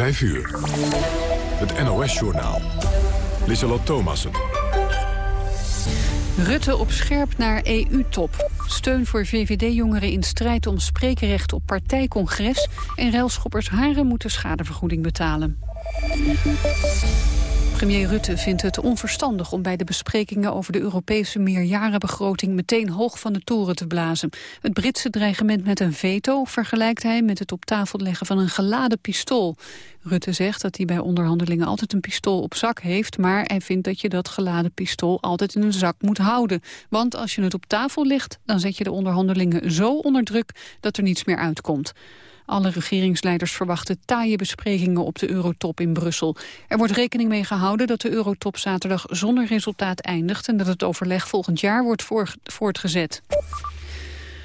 5 uur. Het NOS-journaal. Lieselot Thomassen. Rutte op scherp naar EU-top. Steun voor VVD-jongeren in strijd om spreekrecht op partijcongres... en railschoppers Haren moeten schadevergoeding betalen. Premier Rutte vindt het onverstandig om bij de besprekingen over de Europese meerjarenbegroting meteen hoog van de toren te blazen. Het Britse dreigement met een veto vergelijkt hij met het op tafel leggen van een geladen pistool. Rutte zegt dat hij bij onderhandelingen altijd een pistool op zak heeft, maar hij vindt dat je dat geladen pistool altijd in een zak moet houden. Want als je het op tafel legt, dan zet je de onderhandelingen zo onder druk dat er niets meer uitkomt. Alle regeringsleiders verwachten taaie besprekingen op de eurotop in Brussel. Er wordt rekening mee gehouden dat de eurotop zaterdag zonder resultaat eindigt... en dat het overleg volgend jaar wordt voortgezet.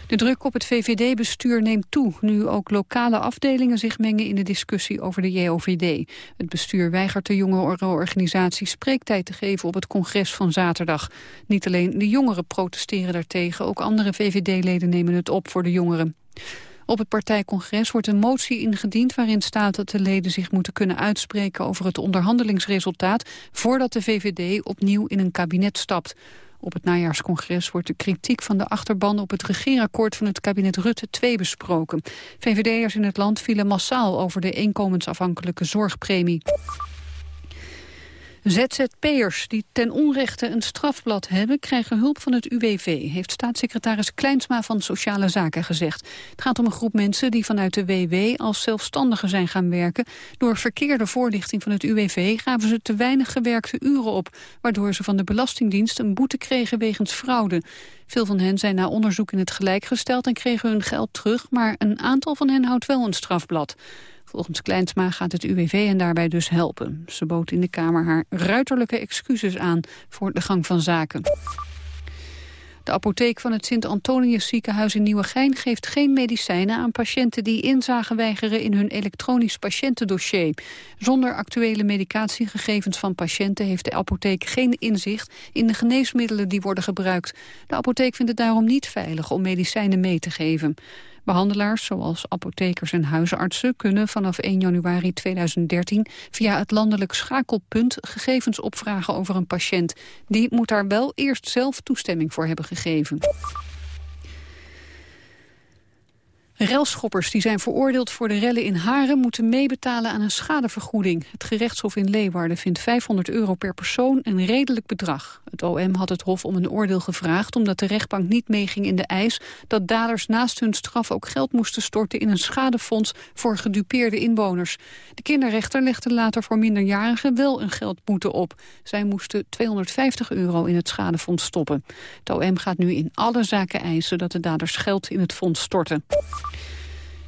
De druk op het VVD-bestuur neemt toe, nu ook lokale afdelingen zich mengen in de discussie over de JOVD. Het bestuur weigert de jongerenorganisatie spreektijd te geven op het congres van zaterdag. Niet alleen de jongeren protesteren daartegen, ook andere VVD-leden nemen het op voor de jongeren. Op het partijcongres wordt een motie ingediend waarin staat dat de leden zich moeten kunnen uitspreken over het onderhandelingsresultaat voordat de VVD opnieuw in een kabinet stapt. Op het najaarscongres wordt de kritiek van de achterban op het regeerakkoord van het kabinet Rutte 2 besproken. VVD'ers in het land vielen massaal over de inkomensafhankelijke zorgpremie. ZZP'ers die ten onrechte een strafblad hebben... krijgen hulp van het UWV, heeft staatssecretaris Kleinsma van Sociale Zaken gezegd. Het gaat om een groep mensen die vanuit de WW als zelfstandigen zijn gaan werken. Door verkeerde voorlichting van het UWV gaven ze te weinig gewerkte uren op... waardoor ze van de Belastingdienst een boete kregen wegens fraude. Veel van hen zijn na onderzoek in het gelijk gesteld en kregen hun geld terug... maar een aantal van hen houdt wel een strafblad. Volgens Kleinsma gaat het UWV hen daarbij dus helpen. Ze bood in de Kamer haar ruiterlijke excuses aan voor de gang van zaken. De apotheek van het Sint-Antonius ziekenhuis in Nieuwegein geeft geen medicijnen aan patiënten die inzage weigeren in hun elektronisch patiëntendossier. Zonder actuele medicatiegegevens van patiënten heeft de apotheek geen inzicht in de geneesmiddelen die worden gebruikt. De apotheek vindt het daarom niet veilig om medicijnen mee te geven. Behandelaars, zoals apothekers en huisartsen, kunnen vanaf 1 januari 2013 via het landelijk schakelpunt gegevens opvragen over een patiënt. Die moet daar wel eerst zelf toestemming voor hebben gegeven. Relschoppers die zijn veroordeeld voor de rellen in Haren... moeten meebetalen aan een schadevergoeding. Het gerechtshof in Leeuwarden vindt 500 euro per persoon een redelijk bedrag. Het OM had het hof om een oordeel gevraagd... omdat de rechtbank niet meeging in de eis... dat daders naast hun straf ook geld moesten storten... in een schadefonds voor gedupeerde inwoners. De kinderrechter legde later voor minderjarigen wel een geldboete op. Zij moesten 250 euro in het schadefonds stoppen. Het OM gaat nu in alle zaken eisen dat de daders geld in het fonds storten.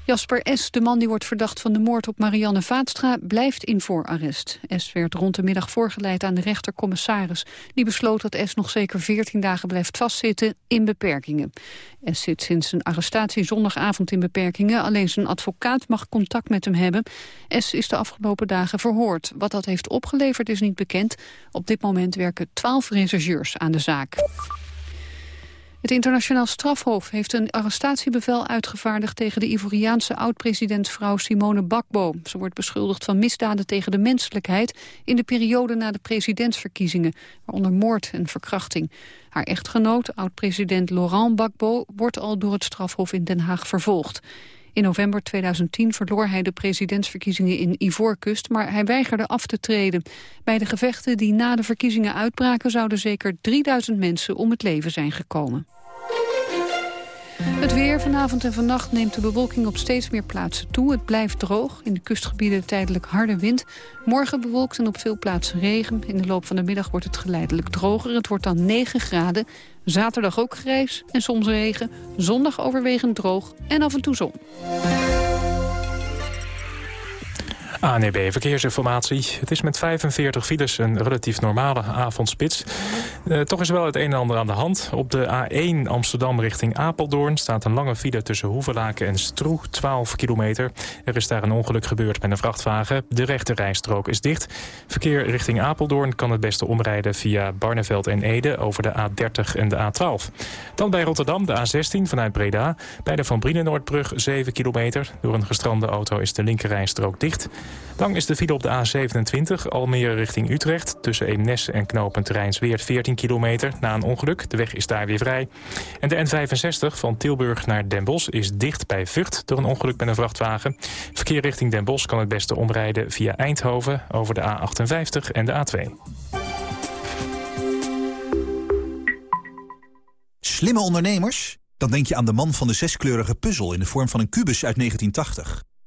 Jasper S., de man die wordt verdacht van de moord op Marianne Vaatstra, blijft in voorarrest. S. werd rond de middag voorgeleid aan de rechtercommissaris. Die besloot dat S. nog zeker 14 dagen blijft vastzitten in beperkingen. S. zit sinds zijn arrestatie zondagavond in beperkingen. Alleen zijn advocaat mag contact met hem hebben. S. is de afgelopen dagen verhoord. Wat dat heeft opgeleverd is niet bekend. Op dit moment werken 12 rechercheurs aan de zaak. Het internationaal strafhof heeft een arrestatiebevel uitgevaardigd tegen de Ivoriaanse oud-presidentsvrouw Simone Bakbo. Ze wordt beschuldigd van misdaden tegen de menselijkheid in de periode na de presidentsverkiezingen, waaronder moord en verkrachting. Haar echtgenoot, oud-president Laurent Bakbo, wordt al door het strafhof in Den Haag vervolgd. In november 2010 verloor hij de presidentsverkiezingen in Ivoorkust, maar hij weigerde af te treden. Bij de gevechten die na de verkiezingen uitbraken zouden zeker 3000 mensen om het leven zijn gekomen. Het weer vanavond en vannacht neemt de bewolking op steeds meer plaatsen toe. Het blijft droog. In de kustgebieden tijdelijk harde wind. Morgen bewolkt en op veel plaatsen regen. In de loop van de middag wordt het geleidelijk droger. Het wordt dan 9 graden. Zaterdag ook grijs en soms regen. Zondag overwegend droog en af en toe zon. ANEB Verkeersinformatie. Het is met 45 files een relatief normale avondspits. Uh, toch is wel het een en ander aan de hand. Op de A1 Amsterdam richting Apeldoorn staat een lange file tussen Hoevelaken en Stroeg, 12 kilometer. Er is daar een ongeluk gebeurd met een vrachtwagen. De rechte rijstrook is dicht. Verkeer richting Apeldoorn kan het beste omrijden via Barneveld en Ede over de A30 en de A12. Dan bij Rotterdam de A16 vanuit Breda. Bij de Van Brienenoordbrug 7 kilometer. Door een gestrande auto is de linkerrijstrook dicht. Lang is de file op de A27 Almere richting Utrecht. Tussen Eemnes en knooppunt Rijnsweert 14 kilometer na een ongeluk. De weg is daar weer vrij. En de N65 van Tilburg naar Den Bosch is dicht bij Vught... door een ongeluk met een vrachtwagen. Verkeer richting Den Bosch kan het beste omrijden via Eindhoven... over de A58 en de A2. Slimme ondernemers? Dan denk je aan de man van de zeskleurige puzzel... in de vorm van een kubus uit 1980.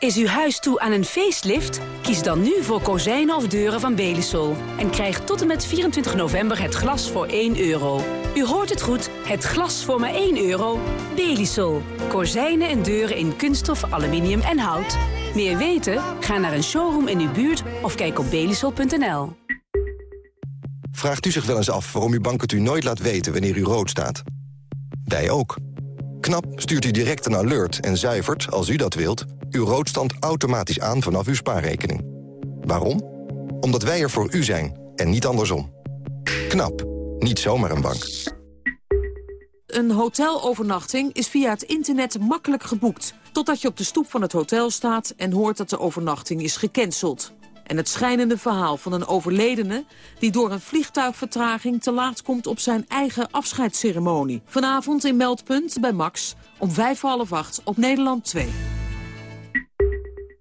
Is uw huis toe aan een facelift? Kies dan nu voor kozijnen of deuren van Belisol. En krijg tot en met 24 november het glas voor 1 euro. U hoort het goed, het glas voor maar 1 euro. Belisol. Kozijnen en deuren in kunststof, aluminium en hout. Meer weten? Ga naar een showroom in uw buurt of kijk op belisol.nl. Vraagt u zich wel eens af waarom uw bank het u nooit laat weten wanneer u rood staat? Wij ook. KNAP stuurt u direct een alert en zuivert, als u dat wilt... uw roodstand automatisch aan vanaf uw spaarrekening. Waarom? Omdat wij er voor u zijn en niet andersom. KNAP. Niet zomaar een bank. Een hotelovernachting is via het internet makkelijk geboekt... totdat je op de stoep van het hotel staat en hoort dat de overnachting is gecanceld. En het schijnende verhaal van een overledene... die door een vliegtuigvertraging te laat komt op zijn eigen afscheidsceremonie. Vanavond in Meldpunt bij Max om vijf half acht op Nederland 2.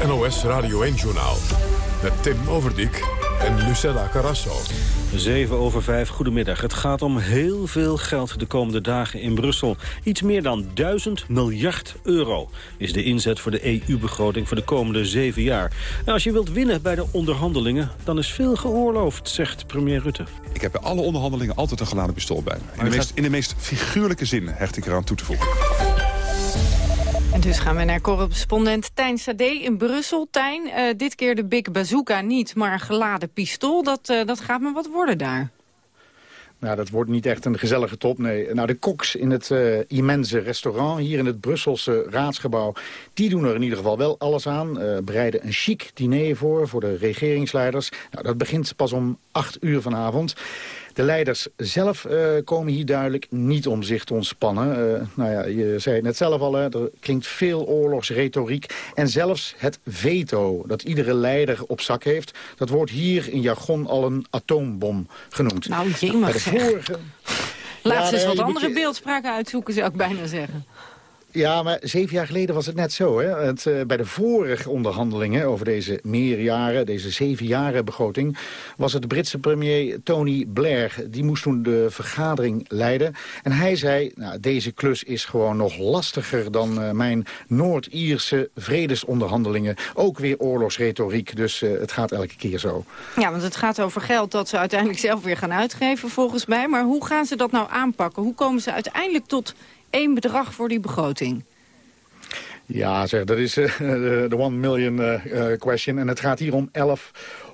Het NOS Radio 1-journaal met Tim Overdijk en Lucella Carrasso. 7 over 5, goedemiddag. Het gaat om heel veel geld de komende dagen in Brussel. Iets meer dan 1000 miljard euro is de inzet voor de EU-begroting voor de komende zeven jaar. Nou, als je wilt winnen bij de onderhandelingen, dan is veel geoorloofd, zegt premier Rutte. Ik heb bij alle onderhandelingen altijd een geladen pistool bij me. In de, meest, in de meest figuurlijke zin hecht ik eraan toe te voegen. En dus gaan we naar correspondent Tijn Sade in Brussel. Tijn, uh, dit keer de Big Bazooka niet, maar een geladen pistool. Dat, uh, dat gaat me wat worden daar. Nou, dat wordt niet echt een gezellige top, nee. Nou, de koks in het uh, immense restaurant hier in het Brusselse raadsgebouw... die doen er in ieder geval wel alles aan. Bereiden een chic diner voor, voor de regeringsleiders. Nou, dat begint pas om acht uur vanavond. De leiders zelf uh, komen hier duidelijk niet om zich te ontspannen. Uh, nou ja, je zei het net zelf al, hè, er klinkt veel oorlogsretoriek. En zelfs het veto dat iedere leider op zak heeft... dat wordt hier in jargon al een atoombom genoemd. Nou, jemig Bij de vorige... Laat ja, eens wat andere beeldspraken uitzoeken, zou ik bijna zeggen. Ja, maar zeven jaar geleden was het net zo. Hè? Het, uh, bij de vorige onderhandelingen over deze meerjaren, deze zeven jaren begroting... was het Britse premier Tony Blair. Die moest toen de vergadering leiden. En hij zei, nou, deze klus is gewoon nog lastiger dan uh, mijn Noord-Ierse vredesonderhandelingen. Ook weer oorlogsretoriek, dus uh, het gaat elke keer zo. Ja, want het gaat over geld dat ze uiteindelijk zelf weer gaan uitgeven volgens mij. Maar hoe gaan ze dat nou aanpakken? Hoe komen ze uiteindelijk tot één bedrag voor die begroting? Ja, zeg, dat is uh, de one million uh, question. En het gaat hier om 11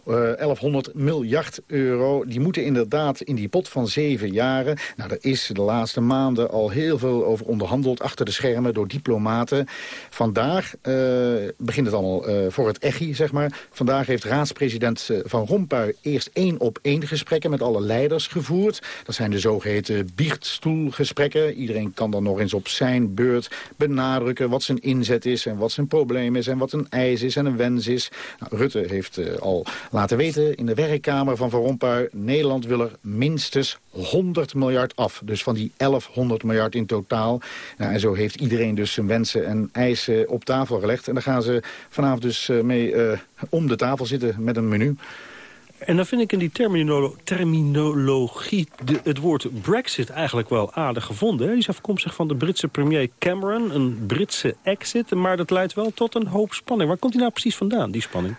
1100 miljard euro. Die moeten inderdaad in die pot van zeven jaren. Nou, er is de laatste maanden al heel veel over onderhandeld... achter de schermen door diplomaten. Vandaag begint het allemaal voor het echi, zeg maar. Vandaag heeft raadspresident Van Rompuy eerst één op één gesprekken... met alle leiders gevoerd. Dat zijn de zogeheten biechtstoelgesprekken. Iedereen kan dan nog eens op zijn beurt benadrukken wat zijn inzet is... en wat zijn probleem is en wat een eis is en een wens is. Nou, Rutte heeft al laten weten in de werkkamer van Van Rompuy... Nederland wil er minstens 100 miljard af. Dus van die 1100 miljard in totaal. Nou, en zo heeft iedereen dus zijn wensen en eisen op tafel gelegd. En daar gaan ze vanavond dus uh, mee uh, om de tafel zitten met een menu. En dan vind ik in die terminolo terminologie de, het woord Brexit eigenlijk wel aardig gevonden. Die is afkomstig van de Britse premier Cameron, een Britse exit. Maar dat leidt wel tot een hoop spanning. Waar komt die nou precies vandaan, die spanning?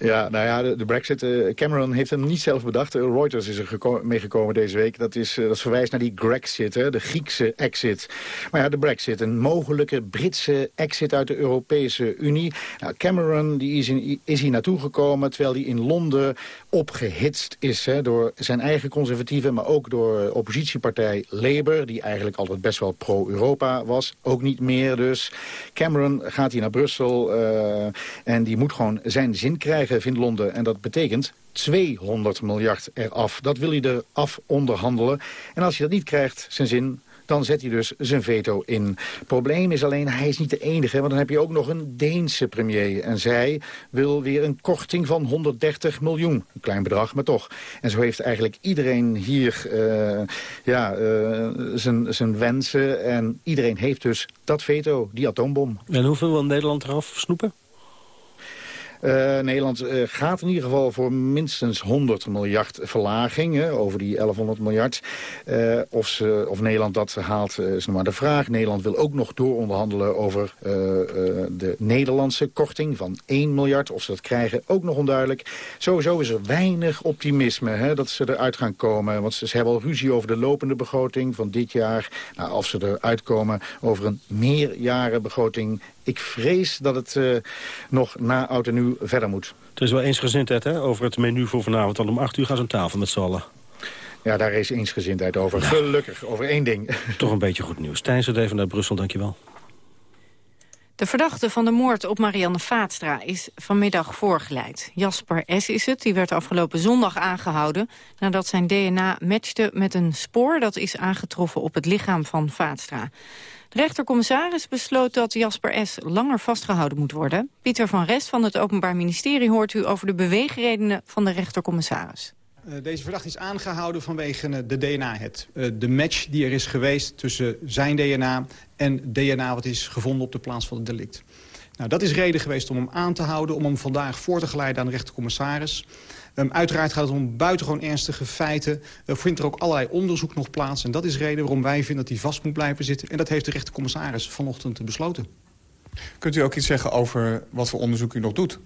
Ja, nou ja, de, brexit, uh, Cameron heeft hem niet zelf bedacht. Uh, Reuters is er geko meegekomen deze week. Dat, is, uh, dat verwijst naar die Grexit, hè, de Griekse exit. Maar ja, de brexit, een mogelijke Britse exit uit de Europese Unie. Nou, Cameron die is, in, is hier naartoe gekomen terwijl hij in Londen opgehitst is... Hè, door zijn eigen conservatieven, maar ook door oppositiepartij Labour... die eigenlijk altijd best wel pro-Europa was. Ook niet meer dus. Cameron gaat hier naar Brussel en die moet gewoon zijn zin krijgen vindt Londen. En dat betekent 200 miljard eraf. Dat wil hij eraf onderhandelen. En als hij dat niet krijgt, zijn zin, dan zet hij dus zijn veto in. Probleem is alleen, hij is niet de enige, want dan heb je ook nog een Deense premier. En zij wil weer een korting van 130 miljoen. Een klein bedrag, maar toch. En zo heeft eigenlijk iedereen hier uh, ja, uh, zijn, zijn wensen. En iedereen heeft dus dat veto, die atoombom. En hoeveel wil Nederland eraf snoepen? Uh, Nederland uh, gaat in ieder geval voor minstens 100 miljard verlaging. Hè, over die 1100 miljard. Uh, of, ze, of Nederland dat haalt is nog maar de vraag. Nederland wil ook nog dooronderhandelen over de Nederlandse korting van 1 miljard. Of ze dat krijgen, ook nog onduidelijk. Sowieso is er weinig optimisme hè, dat ze eruit gaan komen. Want ze, ze, hebben al ruzie over de lopende begroting van dit jaar. Nou, of ze eruit komen over een meerjarenbegroting ik vrees dat het uh, nog na oud en nieuw verder moet. Er is wel eensgezindheid hè, over het menu voor vanavond. Al om acht uur gaan ze aan tafel met z'n allen. Ja, daar is eensgezindheid over. Nou, Gelukkig, over één ding. Toch een beetje goed nieuws. Tijn even naar Brussel, dankjewel. De verdachte van de moord op Marianne Vaatstra is vanmiddag voorgeleid. Jasper S. is het, die werd afgelopen zondag aangehouden... nadat zijn DNA matchte met een spoor dat is aangetroffen op het lichaam van Vaatstra. Rechtercommissaris besloot dat Jasper S. langer vastgehouden moet worden. Pieter van Rest van het Openbaar Ministerie hoort u over de beweegredenen van de rechtercommissaris. Uh, deze verdachte is aangehouden vanwege uh, de DNA. Het, uh, de match die er is geweest tussen zijn DNA en DNA wat is gevonden op de plaats van het delict. Nou, dat is reden geweest om hem aan te houden, om hem vandaag voor te geleiden aan de rechtercommissaris. Um, uiteraard gaat het om buitengewoon ernstige feiten. Er vindt er ook allerlei onderzoek nog plaats. En dat is reden waarom wij vinden dat hij vast moet blijven zitten. En dat heeft de rechtercommissaris vanochtend besloten. Kunt u ook iets zeggen over wat voor onderzoek u nog doet?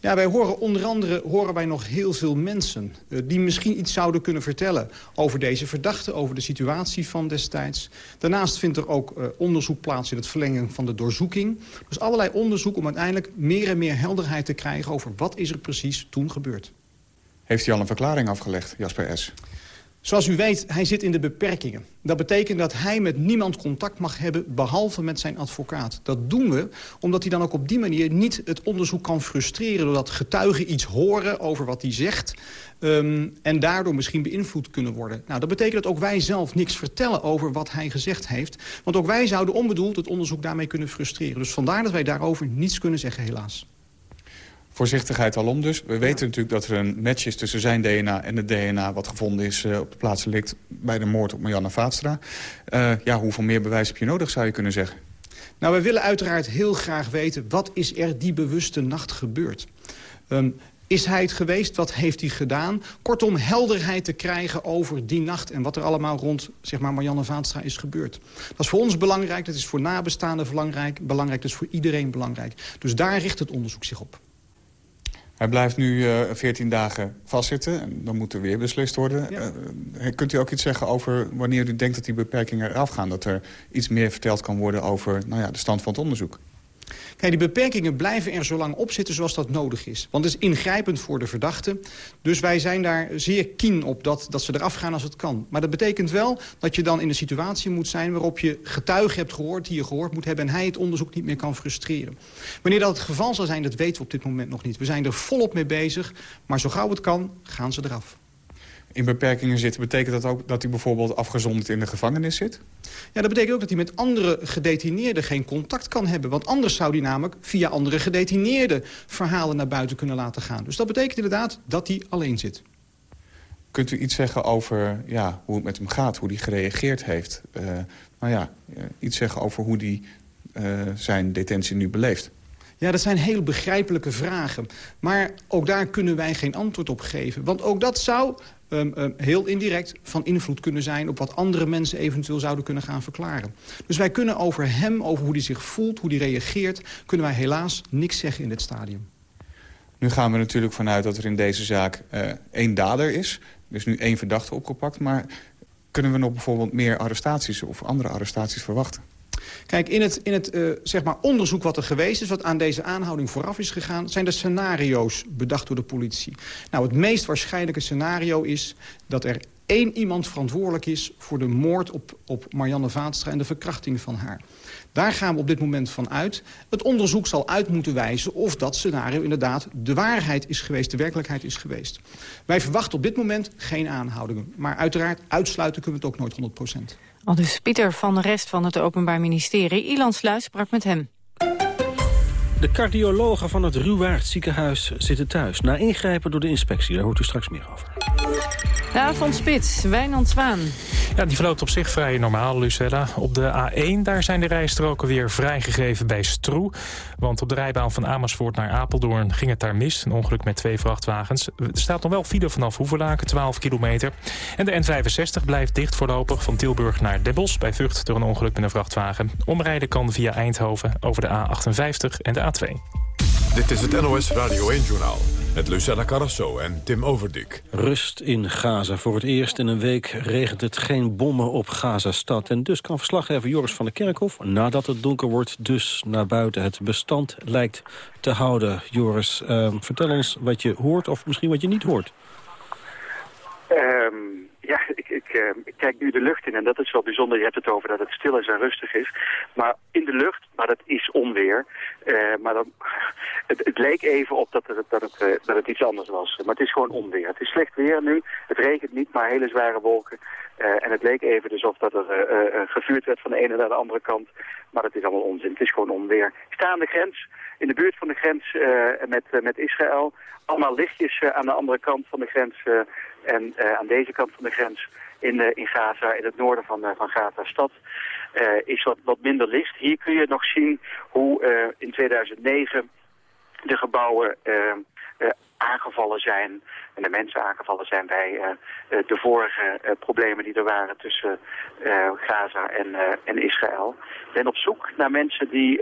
Ja, wij horen onder andere horen wij nog heel veel mensen... Uh, die misschien iets zouden kunnen vertellen over deze verdachte... over de situatie van destijds. Daarnaast vindt er ook uh, onderzoek plaats in het verlengen van de doorzoeking. Dus allerlei onderzoek om uiteindelijk meer en meer helderheid te krijgen... over wat is er precies toen gebeurd. Heeft hij al een verklaring afgelegd, Jasper S.? Zoals u weet, hij zit in de beperkingen. Dat betekent dat hij met niemand contact mag hebben, behalve met zijn advocaat. Dat doen we omdat hij dan ook op die manier niet het onderzoek kan frustreren... doordat getuigen iets horen over wat hij zegt... Um, en daardoor misschien beïnvloed kunnen worden. Nou, dat betekent dat ook wij zelf niks vertellen over wat hij gezegd heeft. Want ook wij zouden onbedoeld het onderzoek daarmee kunnen frustreren. Dus vandaar dat wij daarover niets kunnen zeggen, helaas. Voorzichtigheid alom dus. We weten natuurlijk dat er een match is tussen zijn DNA en het DNA... wat gevonden is uh, op de plaats ligt bij de moord op Marianne Vaatstra. Uh, ja, hoeveel meer bewijs heb je nodig, zou je kunnen zeggen? Nou, we willen uiteraard heel graag weten... wat is er die bewuste nacht gebeurd? Um, is hij het geweest? Wat heeft hij gedaan? Kortom, helderheid te krijgen over die nacht... en wat er allemaal rond zeg maar, Marianne Vaatstra is gebeurd. Dat is voor ons belangrijk, dat is voor nabestaanden belangrijk... belangrijk, dat is voor iedereen belangrijk. Dus daar richt het onderzoek zich op. Hij blijft nu uh, 14 dagen vastzitten en dan moet er weer beslist worden. Ja. Uh, kunt u ook iets zeggen over wanneer u denkt dat die beperkingen eraf gaan? Dat er iets meer verteld kan worden over nou ja, de stand van het onderzoek? Die beperkingen blijven er zo lang op zitten zoals dat nodig is. Want het is ingrijpend voor de verdachte. Dus wij zijn daar zeer keen op dat, dat ze eraf gaan als het kan. Maar dat betekent wel dat je dan in een situatie moet zijn... waarop je getuigen hebt gehoord die je gehoord moet hebben... en hij het onderzoek niet meer kan frustreren. Wanneer dat het geval zal zijn, dat weten we op dit moment nog niet. We zijn er volop mee bezig, maar zo gauw het kan, gaan ze eraf in beperkingen zitten... betekent dat ook dat hij bijvoorbeeld afgezonderd in de gevangenis zit? Ja, dat betekent ook dat hij met andere gedetineerden geen contact kan hebben. Want anders zou hij namelijk via andere gedetineerden... verhalen naar buiten kunnen laten gaan. Dus dat betekent inderdaad dat hij alleen zit. Kunt u iets zeggen over ja, hoe het met hem gaat, hoe hij gereageerd heeft? Uh, nou ja, uh, iets zeggen over hoe hij uh, zijn detentie nu beleeft? Ja, dat zijn heel begrijpelijke vragen. Maar ook daar kunnen wij geen antwoord op geven. Want ook dat zou um, um, heel indirect van invloed kunnen zijn... op wat andere mensen eventueel zouden kunnen gaan verklaren. Dus wij kunnen over hem, over hoe hij zich voelt, hoe hij reageert... kunnen wij helaas niks zeggen in dit stadium. Nu gaan we natuurlijk vanuit dat er in deze zaak uh, één dader is. Dus nu één verdachte opgepakt. Maar kunnen we nog bijvoorbeeld meer arrestaties of andere arrestaties verwachten? Kijk, in het, in het uh, zeg maar onderzoek wat er geweest is... wat aan deze aanhouding vooraf is gegaan... zijn er scenario's bedacht door de politie. Nou, het meest waarschijnlijke scenario is dat er één iemand verantwoordelijk is... voor de moord op, op Marianne Vaatstra en de verkrachting van haar. Daar gaan we op dit moment van uit. Het onderzoek zal uit moeten wijzen of dat scenario inderdaad de waarheid is geweest, de werkelijkheid is geweest. Wij verwachten op dit moment geen aanhoudingen. Maar uiteraard uitsluiten kunnen we het ook nooit 100 procent. Al dus Pieter van de Rest van het Openbaar Ministerie. Ilan Sluis sprak met hem. De cardiologen van het Ruwaard ziekenhuis zitten thuis. Na ingrijpen door de inspectie, daar hoort u straks meer over. De avondspits, Wijnand Zwaan. Ja, die verloopt op zich vrij normaal, Lucella. Op de A1 daar zijn de rijstroken weer vrijgegeven bij Stroe. Want op de rijbaan van Amersfoort naar Apeldoorn ging het daar mis. Een ongeluk met twee vrachtwagens. Er staat nog wel file vanaf Hoevelaken, 12 kilometer. En de N65 blijft dicht voorlopig van Tilburg naar Bosch... bij Vught door een ongeluk met een vrachtwagen. Omrijden kan via Eindhoven over de A58 en de A2. Dit is het NOS Radio 1-journaal met Lucella Carrasso en Tim Overdik. Rust in Gaza. Voor het eerst in een week regent het geen bommen op Gaza-stad. En dus kan verslaggever Joris van der Kerkhof, nadat het donker wordt... dus naar buiten het bestand lijkt te houden. Joris, uh, vertel ons wat je hoort of misschien wat je niet hoort. Um, ja, ik, ik, uh, kijk nu de lucht in en dat is wel bijzonder. Je hebt het over dat het stil is en rustig is. Maar in de lucht, maar dat is onweer. Uh, maar dan, het, het, leek even op dat het, dat, het, uh, dat het iets anders was. Maar het is gewoon onweer. Het is slecht weer nu. Het regent niet, maar hele zware wolken. en het leek even dus of dat er gevuurd werd van de ene naar de andere kant. Maar dat is allemaal onzin. Het is gewoon onweer. Ik sta aan de grens, in de buurt van de grens met, met Israël. Allemaal lichtjes aan de andere kant van de grens en uh, aan deze kant van de grens in, uh, in Gaza, in het noorden van, uh, van Gaza-stad, is wat, wat minder licht. Hier kun je nog zien hoe in 2009 de gebouwen aangevallen zijn en de mensen aangevallen zijn bij de vorige problemen die er waren tussen Gaza en, en Israël. Ik ben op zoek naar mensen die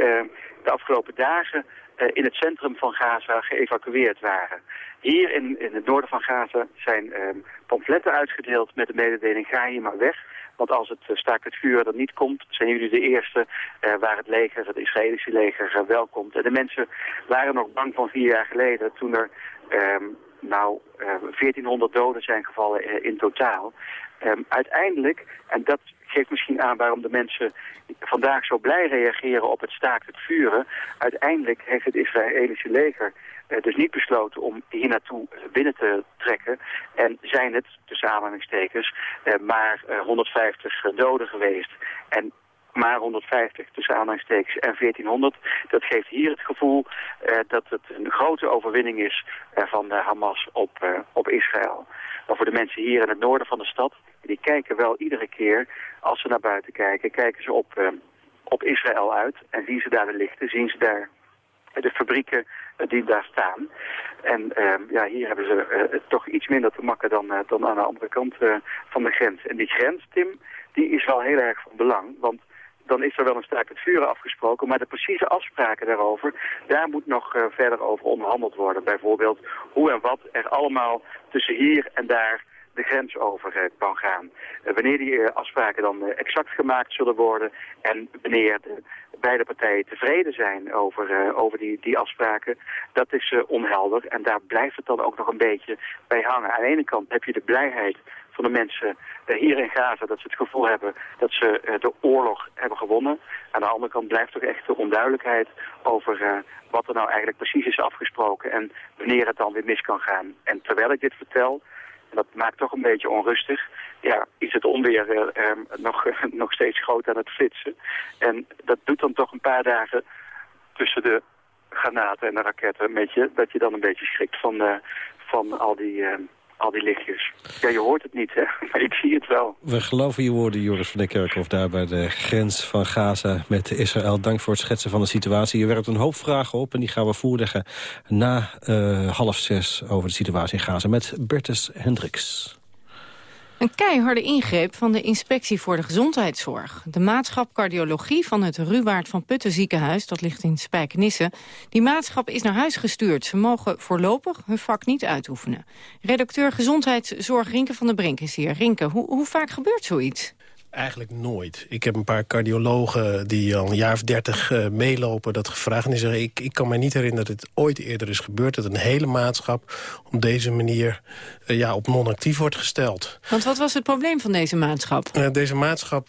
de afgelopen dagen in het centrum van Gaza geëvacueerd waren. Hier in, in het noorden van Gaza zijn um, pamfletten uitgedeeld met de mededeling ga hier maar weg. Want als het uh, staakt het vuur er niet komt, zijn jullie de eerste uh, waar het leger, het Israëlische leger, uh, welkomt. En de mensen waren nog bang van vier jaar geleden toen er um, nou 1400 doden zijn gevallen in totaal. Um, uiteindelijk, en dat geeft misschien aan waarom de mensen vandaag zo blij reageren op het staakt het vuren. Uiteindelijk heeft het Israëlische leger uh, dus niet besloten om hier naartoe binnen te trekken. En zijn het, tussen aanhalingstekens, uh, maar uh, 150 doden geweest. En maar 150 tussen aanhalingstekens en 1400. Dat geeft hier het gevoel dat het een grote overwinning is van de Hamas op, op Israël. Maar voor de mensen hier in het noorden van de stad, die kijken wel iedere keer, als ze naar buiten kijken, kijken ze op, op Israël uit. En zien ze daar de lichten, zien ze daar de fabrieken die daar staan. En uh, ja, hier hebben ze uh, toch iets minder te makken dan, dan aan de andere kant van de grens. En die grens, Tim, die is wel heel erg van belang. Want dan is er wel een staakt het vuren afgesproken. Maar de precieze afspraken daarover, daar moet nog verder over onderhandeld worden. Bijvoorbeeld hoe en wat er allemaal tussen hier en daar de grens over uh, kan gaan. Uh, wanneer die uh, afspraken dan exact gemaakt zullen worden en wanneer de beide partijen tevreden zijn over, over die, die afspraken, dat is onhelder. En daar blijft het dan ook nog een beetje bij hangen. Aan de ene kant heb je de blijheid van de mensen hier in Gaza, dat ze het gevoel hebben dat ze de oorlog hebben gewonnen. Aan de andere kant blijft er echt de onduidelijkheid over wat er nou eigenlijk precies is afgesproken en wanneer het dan weer mis kan gaan. En terwijl ik dit vertel, en dat maakt toch een beetje onrustig, ja, is het onweer uh, nog, nog steeds groot aan het flitsen. En dat doet dan toch een paar dagen tussen de granaten en de raketten met je, dat je dan een beetje schrikt van, uh, van al die... Al die lichtjes. Ja, je hoort het niet, hè? maar ik zie het wel. We geloven je woorden, Joris van der Kerkhof... daar bij de grens van Gaza met Israël. Dank voor het schetsen van de situatie. Je werpt een hoop vragen op en die gaan we voorleggen... na uh, half zes over de situatie in Gaza met Bertus Hendricks. Een keiharde ingreep van de Inspectie voor de Gezondheidszorg. De maatschap cardiologie van het Ruwaard van Putten ziekenhuis, dat ligt in Spijkenisse, die maatschap is naar huis gestuurd. Ze mogen voorlopig hun vak niet uitoefenen. Redacteur Gezondheidszorg Rinke van der Brink is hier. Rinke, hoe, hoe vaak gebeurt zoiets? Eigenlijk nooit. Ik heb een paar cardiologen die al een jaar of dertig uh, meelopen dat gevraagd. En die zeggen, ik, ik kan me niet herinneren dat het ooit eerder is gebeurd... dat een hele maatschap op deze manier uh, ja, op non-actief wordt gesteld. Want wat was het probleem van deze maatschap? Uh, deze maatschap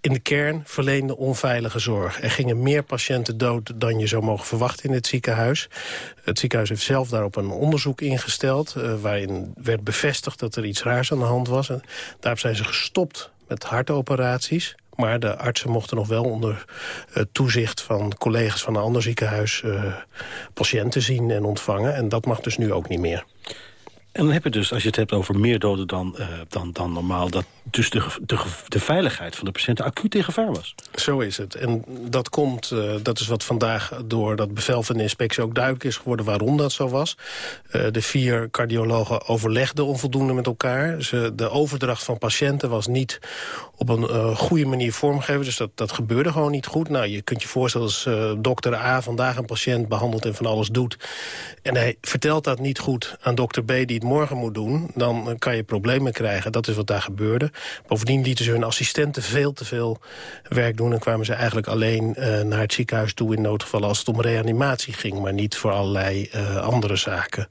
in de kern verleende onveilige zorg. Er gingen meer patiënten dood dan je zou mogen verwachten in het ziekenhuis. Het ziekenhuis heeft zelf daarop een onderzoek ingesteld... Uh, waarin werd bevestigd dat er iets raars aan de hand was. En daarop zijn ze gestopt met hartoperaties. Maar de artsen mochten nog wel onder uh, toezicht van collega's van een ander ziekenhuis... Uh, patiënten zien en ontvangen. En dat mag dus nu ook niet meer. En dan heb je dus, als je het hebt over meer doden dan, uh, dan, dan normaal... dat dus de, de, de veiligheid van de patiënten acuut in gevaar was. Zo is het. En dat komt, uh, dat is wat vandaag door dat bevel van de inspectie ook duidelijk is geworden... waarom dat zo was. Uh, de vier cardiologen overlegden onvoldoende met elkaar. Ze, de overdracht van patiënten was niet op een goede manier vormgegeven. Dus dat, dat gebeurde gewoon niet goed. Nou, je kunt je voorstellen als dokter A vandaag een patiënt behandelt... en van alles doet. En hij vertelt dat niet goed aan dokter B... die het morgen moet doen, dan kan je problemen krijgen. Dat is wat daar gebeurde. Bovendien lieten ze hun assistenten veel te veel werk doen... en kwamen ze eigenlijk alleen uh, naar het ziekenhuis toe in noodgevallen... als het om reanimatie ging, maar niet voor allerlei uh, andere zaken.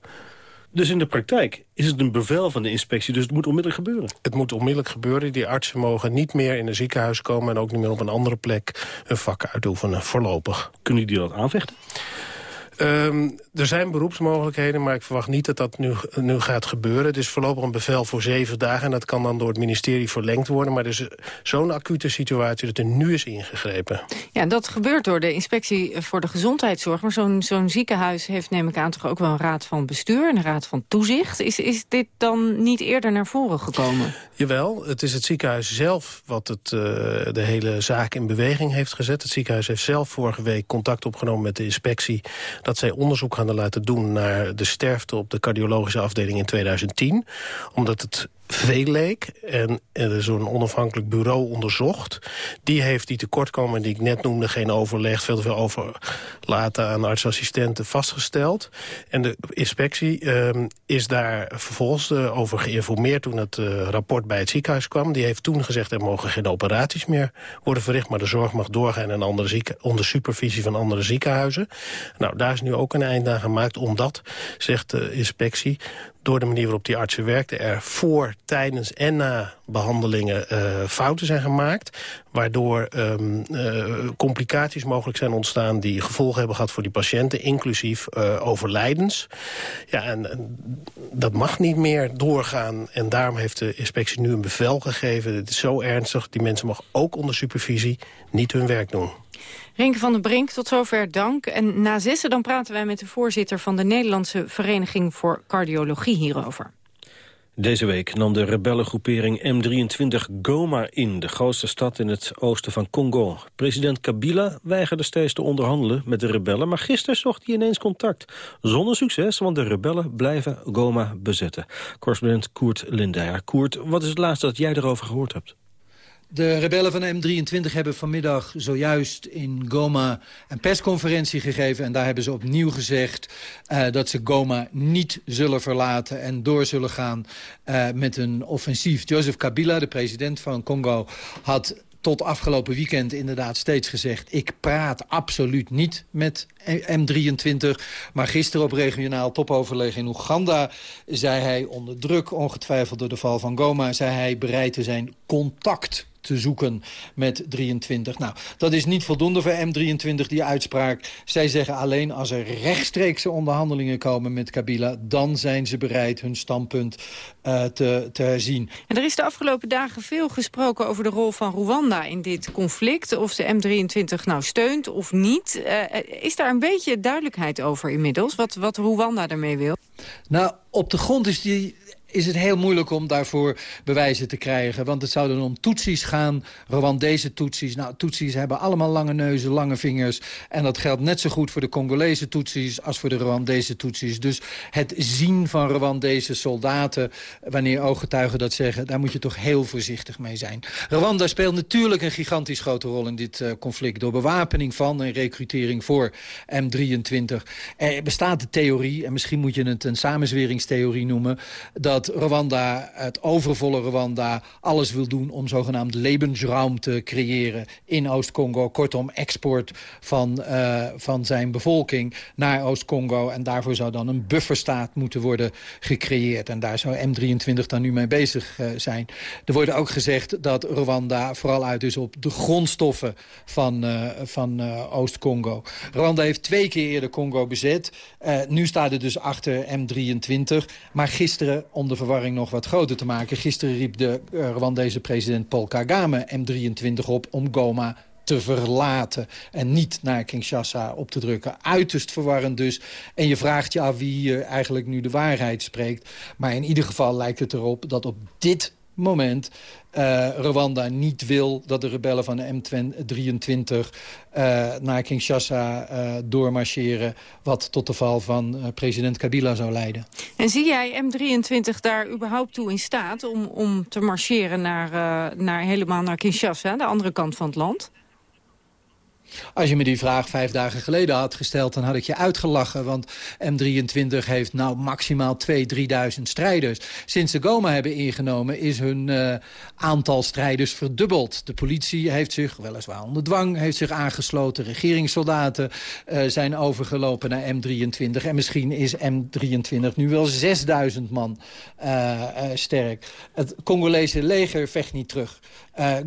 Dus in de praktijk is het een bevel van de inspectie, dus het moet onmiddellijk gebeuren? Het moet onmiddellijk gebeuren. Die artsen mogen niet meer in een ziekenhuis komen... en ook niet meer op een andere plek hun vak uitoefenen, voorlopig. Kunnen die dat aanvechten? Um, er zijn beroepsmogelijkheden, maar ik verwacht niet dat dat nu, nu gaat gebeuren. Het is voorlopig een bevel voor zeven dagen... en dat kan dan door het ministerie verlengd worden. Maar er is zo'n acute situatie dat er nu is ingegrepen. Ja, dat gebeurt door de inspectie voor de gezondheidszorg. Maar zo'n zo'n ziekenhuis heeft, neem ik aan, toch ook wel een raad van bestuur... en een raad van toezicht. Is, is dit dan niet eerder naar voren gekomen? Jawel, het is het ziekenhuis zelf wat het, uh, de hele zaak in beweging heeft gezet. Het ziekenhuis heeft zelf vorige week contact opgenomen met de inspectie... dat zij onderzoek gaan laten doen naar de sterfte op de cardiologische afdeling in 2010. Omdat het veel leek. En er zo'n onafhankelijk bureau onderzocht. Die heeft die tekortkomingen die ik net noemde, geen overleg... veel te veel overlaten aan artsassistenten vastgesteld. En de inspectie uh, is daar vervolgens uh, over geïnformeerd... toen het uh, rapport bij het ziekenhuis kwam. Die heeft toen gezegd, er mogen geen operaties meer worden verricht... maar de zorg mag doorgaan in andere zieken, onder supervisie van andere ziekenhuizen. Nou, daar is nu ook een eind aan gemaakt, omdat, zegt de inspectie door de manier waarop die artsen werkten... er voor, tijdens en na behandelingen uh, fouten zijn gemaakt... waardoor um, uh, complicaties mogelijk zijn ontstaan... die gevolgen hebben gehad voor die patiënten, inclusief uh, overlijdens. Ja, en, en, dat mag niet meer doorgaan. En daarom heeft de inspectie nu een bevel gegeven. Het is zo ernstig, die mensen mogen ook onder supervisie niet hun werk doen. Renke van den Brink, tot zover dank. En na zessen dan praten wij met de voorzitter van de Nederlandse Vereniging voor Cardiologie hierover. Deze week nam de rebellengroepering M23 Goma in, de grootste stad in het oosten van Congo. President Kabila weigerde steeds te onderhandelen met de rebellen, maar gisteren zocht hij ineens contact. Zonder succes, want de rebellen blijven Goma bezetten. Correspondent Koert Lindeyer. Koert, wat is het laatste dat jij erover gehoord hebt? De rebellen van M23 hebben vanmiddag zojuist in Goma een persconferentie gegeven. En daar hebben ze opnieuw gezegd uh, dat ze Goma niet zullen verlaten en door zullen gaan uh, met een offensief. Joseph Kabila, de president van Congo, had tot afgelopen weekend inderdaad steeds gezegd... ik praat absoluut niet met M23. Maar gisteren op regionaal topoverleg in Oeganda... zei hij onder druk, ongetwijfeld door de val van Goma... zei hij bereid te zijn contact te zoeken met 23. Nou, dat is niet voldoende voor M23, die uitspraak. Zij zeggen alleen als er rechtstreekse onderhandelingen komen met Kabila... dan zijn ze bereid hun standpunt uh, te, te herzien. En er is de afgelopen dagen veel gesproken over de rol van Rwanda in dit conflict. Of ze M23 nou steunt of niet. Uh, is daar een beetje duidelijkheid over inmiddels, wat, wat Rwanda ermee wil? Nou, op de grond is die is het heel moeilijk om daarvoor bewijzen te krijgen. Want het zou dan om Tutsis gaan, Rwandese Tutsis. Nou, Tutsis hebben allemaal lange neuzen, lange vingers. En dat geldt net zo goed voor de Congolese Tutsis als voor de Rwandese Tutsis. Dus het zien van Rwandese soldaten, wanneer ooggetuigen dat zeggen... daar moet je toch heel voorzichtig mee zijn. Rwanda speelt natuurlijk een gigantisch grote rol in dit uh, conflict... door bewapening van en recrutering voor M23. Er bestaat de theorie, en misschien moet je het een samenzweringstheorie noemen... dat Rwanda, het overvolle Rwanda, alles wil doen om zogenaamd levensruim te creëren in Oost-Congo. Kortom, export van, uh, van zijn bevolking naar Oost-Congo. En daarvoor zou dan een bufferstaat moeten worden gecreëerd. En daar zou M23 dan nu mee bezig uh, zijn. Er wordt ook gezegd dat Rwanda vooral uit is op de grondstoffen van, uh, van Oost-Congo. Rwanda heeft twee keer eerder Congo bezet. nu staat het dus achter M23. Maar gisteren, om de verwarring nog wat groter te maken... gisteren riep de uh, Rwandese president Paul Kagame M23 op om Goma te verlaten en niet naar Kinshasa op te drukken. Uiterst verwarrend dus. En je vraagt je af wie eigenlijk nu de waarheid spreekt. Maar in ieder geval lijkt het erop dat op dit moment uh, Rwanda niet wil dat de rebellen van de M23 uh, naar Kinshasa uh, doormarcheren... wat tot de val van president Kabila zou leiden. En zie jij M23 daar überhaupt toe in staat om, om te marcheren naar, naar, helemaal naar Kinshasa, de andere kant van het land? Als je me die vraag vijf dagen geleden had gesteld... dan had ik je uitgelachen, want M23 heeft nou maximaal 2.000, 3.000 strijders. Sinds ze Goma hebben ingenomen is hun uh, aantal strijders verdubbeld. De politie heeft zich, weliswaar onder dwang, heeft zich aangesloten. Regeringssoldaten uh, zijn overgelopen naar M23. En misschien is M23 nu wel 6.000 man uh, sterk. Het Congolese leger vecht niet terug.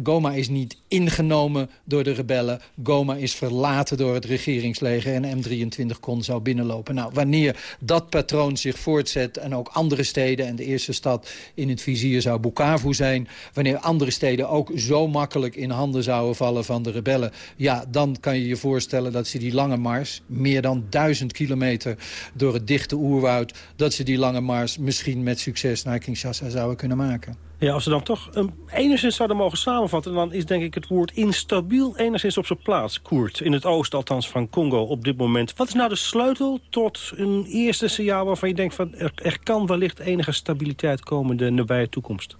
Goma is niet ingenomen door de rebellen. Goma is verlaten door het regeringsleger... en M23 kon zou binnenlopen. Nou, wanneer dat patroon zich voortzet en ook andere steden... en de eerste stad in het vizier zou Bukavu zijn... wanneer andere steden ook zo makkelijk in handen zouden vallen van de rebellen... ja, dan kan je je voorstellen dat ze die lange mars... meer dan duizend kilometer door het dichte oerwoud... dat ze die lange mars misschien met succes naar Kinshasa zouden kunnen maken. Ja, als ze dan toch um, enigszins zouden mogen samenvatten... dan is denk ik het woord instabiel enigszins op zijn plaats. Koert, in het oosten althans van Congo op dit moment. Wat is nou de sleutel tot een eerste signaal waarvan je denkt... van er, kan wellicht enige stabiliteit komen de nabije toekomst?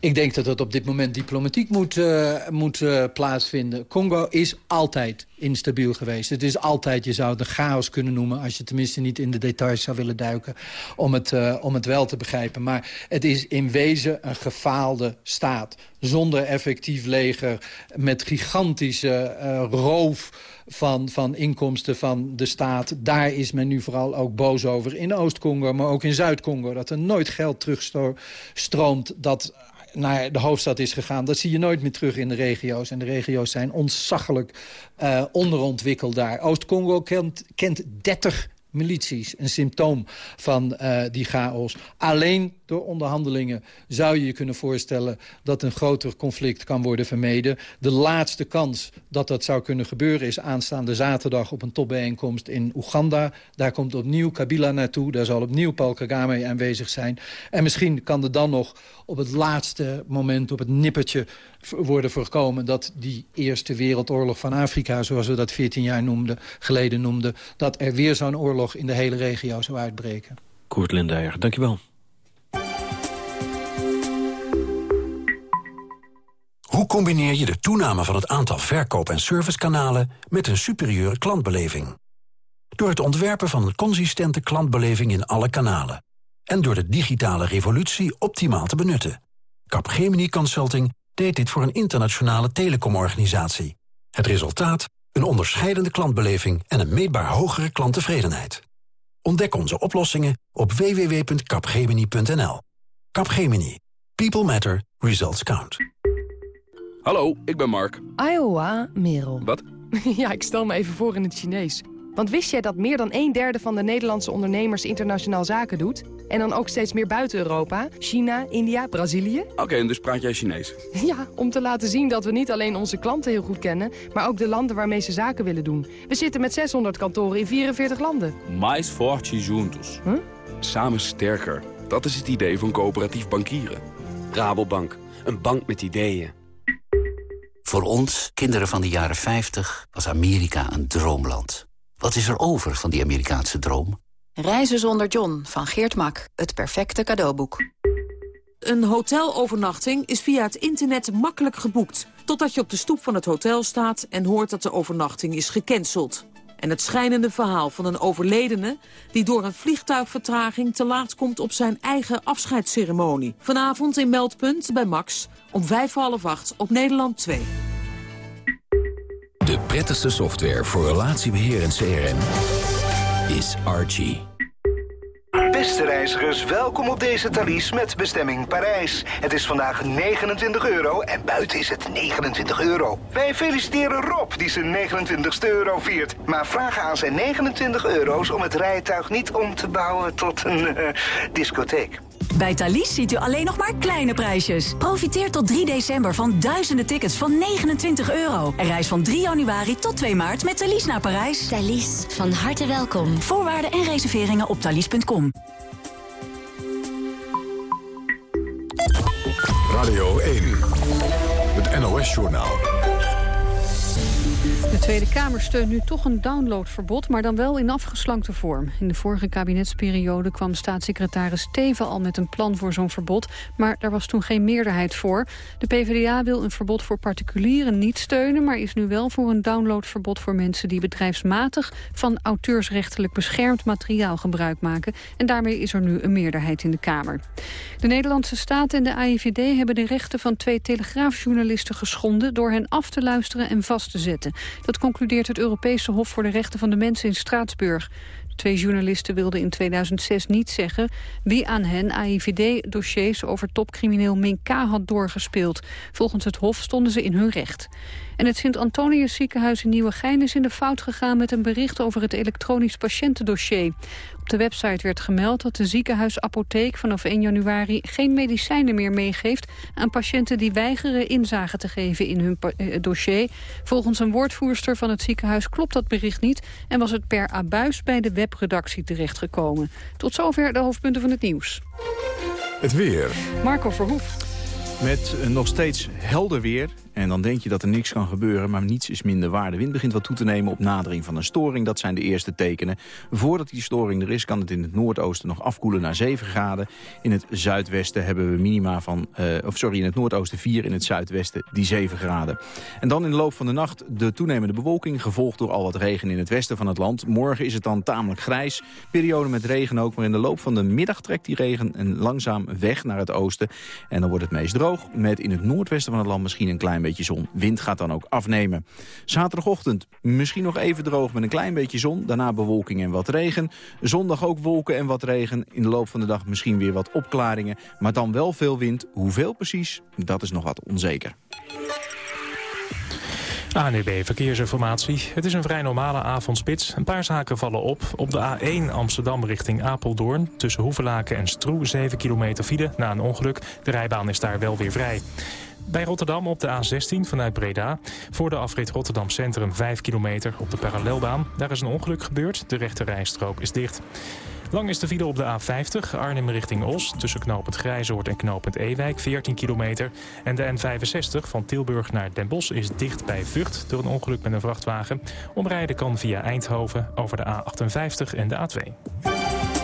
Ik denk dat het op dit moment diplomatiek moet, uh, moet uh, plaatsvinden. Congo is altijd instabiel geweest. Het is altijd, je zou een chaos kunnen noemen... als je tenminste niet in de details zou willen duiken... om het, uh, om het wel te begrijpen. Maar het is in wezen een gefaalde staat. Zonder effectief leger, met gigantische roof van, van inkomsten van de staat. Daar is men nu vooral ook boos over in Oost-Congo, maar ook in Zuid-Congo. Dat er nooit geld terugstroomt dat naar de hoofdstad is gegaan. Dat zie je nooit meer terug in de regio's. En de regio's zijn ontzaglijk uh, onderontwikkeld daar. Oost-Congo kent, kent 30 milities. Een symptoom van uh, die chaos. Alleen door onderhandelingen zou je je kunnen voorstellen... dat een groter conflict kan worden vermeden. De laatste kans dat dat zou kunnen gebeuren... is aanstaande zaterdag op een topbijeenkomst in Oeganda. Daar komt opnieuw Kabila naartoe. Daar zal opnieuw Paul Kagame aanwezig zijn. En misschien kan er dan nog op het laatste moment, op het nippertje worden voorkomen... dat die Eerste Wereldoorlog van Afrika, zoals we dat 14 jaar geleden noemden... dat er weer zo'n oorlog in de hele regio zou uitbreken. Koert Lindeyer, dankjewel. Hoe combineer je de toename van het aantal verkoop- en servicekanalen... met een superieure klantbeleving? Door het ontwerpen van een consistente klantbeleving in alle kanalen. En door de digitale revolutie optimaal te benutten. Capgemini Consulting deed dit voor een internationale telecomorganisatie. Het resultaat? Een onderscheidende klantbeleving en een meetbaar hogere klanttevredenheid. Ontdek onze oplossingen op www.capgemini.nl. Capgemini. People matter. Results count. Hallo, ik ben Mark. Iowa, Merel. Wat? Ja, ik stel me even voor in het Chinees. Want wist jij dat meer dan een derde van de Nederlandse ondernemers internationaal zaken doet? En dan ook steeds meer buiten Europa? China, India, Brazilië? Oké, en dus praat jij Chinees? Ja, om te laten zien dat we niet alleen onze klanten heel goed kennen... maar ook de landen waarmee ze zaken willen doen. We zitten met 600 kantoren in 44 landen. Mais forte juntos. Huh? Samen sterker. Dat is het idee van coöperatief bankieren. Rabobank, een bank met ideeën. Voor ons, kinderen van de jaren 50, was Amerika een droomland. Wat is er over van die Amerikaanse droom? Reizen zonder John van Geert Mak. Het perfecte cadeauboek. Een hotelovernachting is via het internet makkelijk geboekt. Totdat je op de stoep van het hotel staat en hoort dat de overnachting is gecanceld. En het schijnende verhaal van een overledene... die door een vliegtuigvertraging te laat komt op zijn eigen afscheidsceremonie. Vanavond in Meldpunt bij Max om vijf half acht op Nederland 2. De prettigste software voor relatiebeheer en CRM is Archie. Beste reizigers, welkom op deze Thalys met bestemming Parijs. Het is vandaag 29 euro en buiten is het 29 euro. Wij feliciteren Rob die zijn 29ste euro viert. Maar vragen aan zijn 29 euro's om het rijtuig niet om te bouwen tot een uh, discotheek. Bij Thalys ziet u alleen nog maar kleine prijsjes. Profiteer tot 3 december van duizenden tickets van 29 euro. En reis van 3 januari tot 2 maart met Thalys naar Parijs. Thalys, van harte welkom. Voorwaarden en reserveringen op thalys.com. Radio 1, het NOS-journaal. De Tweede Kamer steunt nu toch een downloadverbod, maar dan wel in afgeslankte vorm. In de vorige kabinetsperiode kwam staatssecretaris Teven al met een plan voor zo'n verbod, maar daar was toen geen meerderheid voor. De PvdA wil een verbod voor particulieren niet steunen, maar is nu wel voor een downloadverbod voor mensen die bedrijfsmatig van auteursrechtelijk beschermd materiaal gebruik maken. En daarmee is er nu een meerderheid in de Kamer. De Nederlandse staat en de AIVD hebben de rechten van twee telegraafjournalisten geschonden door hen af te luisteren en vast te zetten. Concludeert het Europese Hof voor de Rechten van de Mensen in Straatsburg. Twee journalisten wilden in 2006 niet zeggen wie aan hen AIVD-dossiers over topcrimineel Minka had doorgespeeld. Volgens het Hof stonden ze in hun recht. En het Sint-Antonius ziekenhuis in Nieuwegein is in de fout gegaan met een bericht over het elektronisch patiëntendossier. Op de website werd gemeld dat de ziekenhuisapotheek vanaf 1 januari geen medicijnen meer meegeeft aan patiënten die weigeren inzage te geven in hun eh, dossier. Volgens een woordvoerster van het ziekenhuis klopt dat bericht niet en was het per abuis bij de webredactie terechtgekomen. Tot zover de hoofdpunten van het nieuws. Het weer. Marco Verhoef. Met nog steeds helder weer. En dan denk je dat er niks kan gebeuren, maar niets is minder waar. De wind begint wat toe te nemen op nadering van een storing. Dat zijn de eerste tekenen. Voordat die storing er is, kan het in het noordoosten nog afkoelen naar 7 graden. In het zuidwesten hebben we minima van... Uh, of sorry, in het noordoosten 4, in het zuidwesten die 7 graden. En dan in de loop van de nacht de toenemende bewolking... gevolgd door al wat regen in het westen van het land. Morgen is het dan tamelijk grijs. Periode met regen ook, maar in de loop van de middag trekt die regen langzaam weg naar het oosten. En dan wordt het meest droog, met in het noordwesten van het land misschien een klein beetje zon. Wind gaat dan ook afnemen. Zaterdagochtend misschien nog even droog met een klein beetje zon. Daarna bewolking en wat regen. Zondag ook wolken en wat regen. In de loop van de dag misschien weer wat opklaringen. Maar dan wel veel wind. Hoeveel precies, dat is nog wat onzeker. ANUB e Verkeersinformatie. Het is een vrij normale avondspits. Een paar zaken vallen op. Op de A1 Amsterdam richting Apeldoorn. Tussen Hoevelaken en Stroe 7 kilometer file na een ongeluk. De rijbaan is daar wel weer vrij. Bij Rotterdam op de A16 vanuit Breda. Voor de afrit Rotterdam Centrum 5 kilometer op de parallelbaan. Daar is een ongeluk gebeurd. De rechte rijstrook is dicht. Lang is de file op de A50, Arnhem richting Os... tussen knooppunt Grijzoord en knooppunt Ewijk, 14 kilometer. En de N65 van Tilburg naar Den Bosch is dicht bij Vught... door een ongeluk met een vrachtwagen. Omrijden kan via Eindhoven over de A58 en de A2.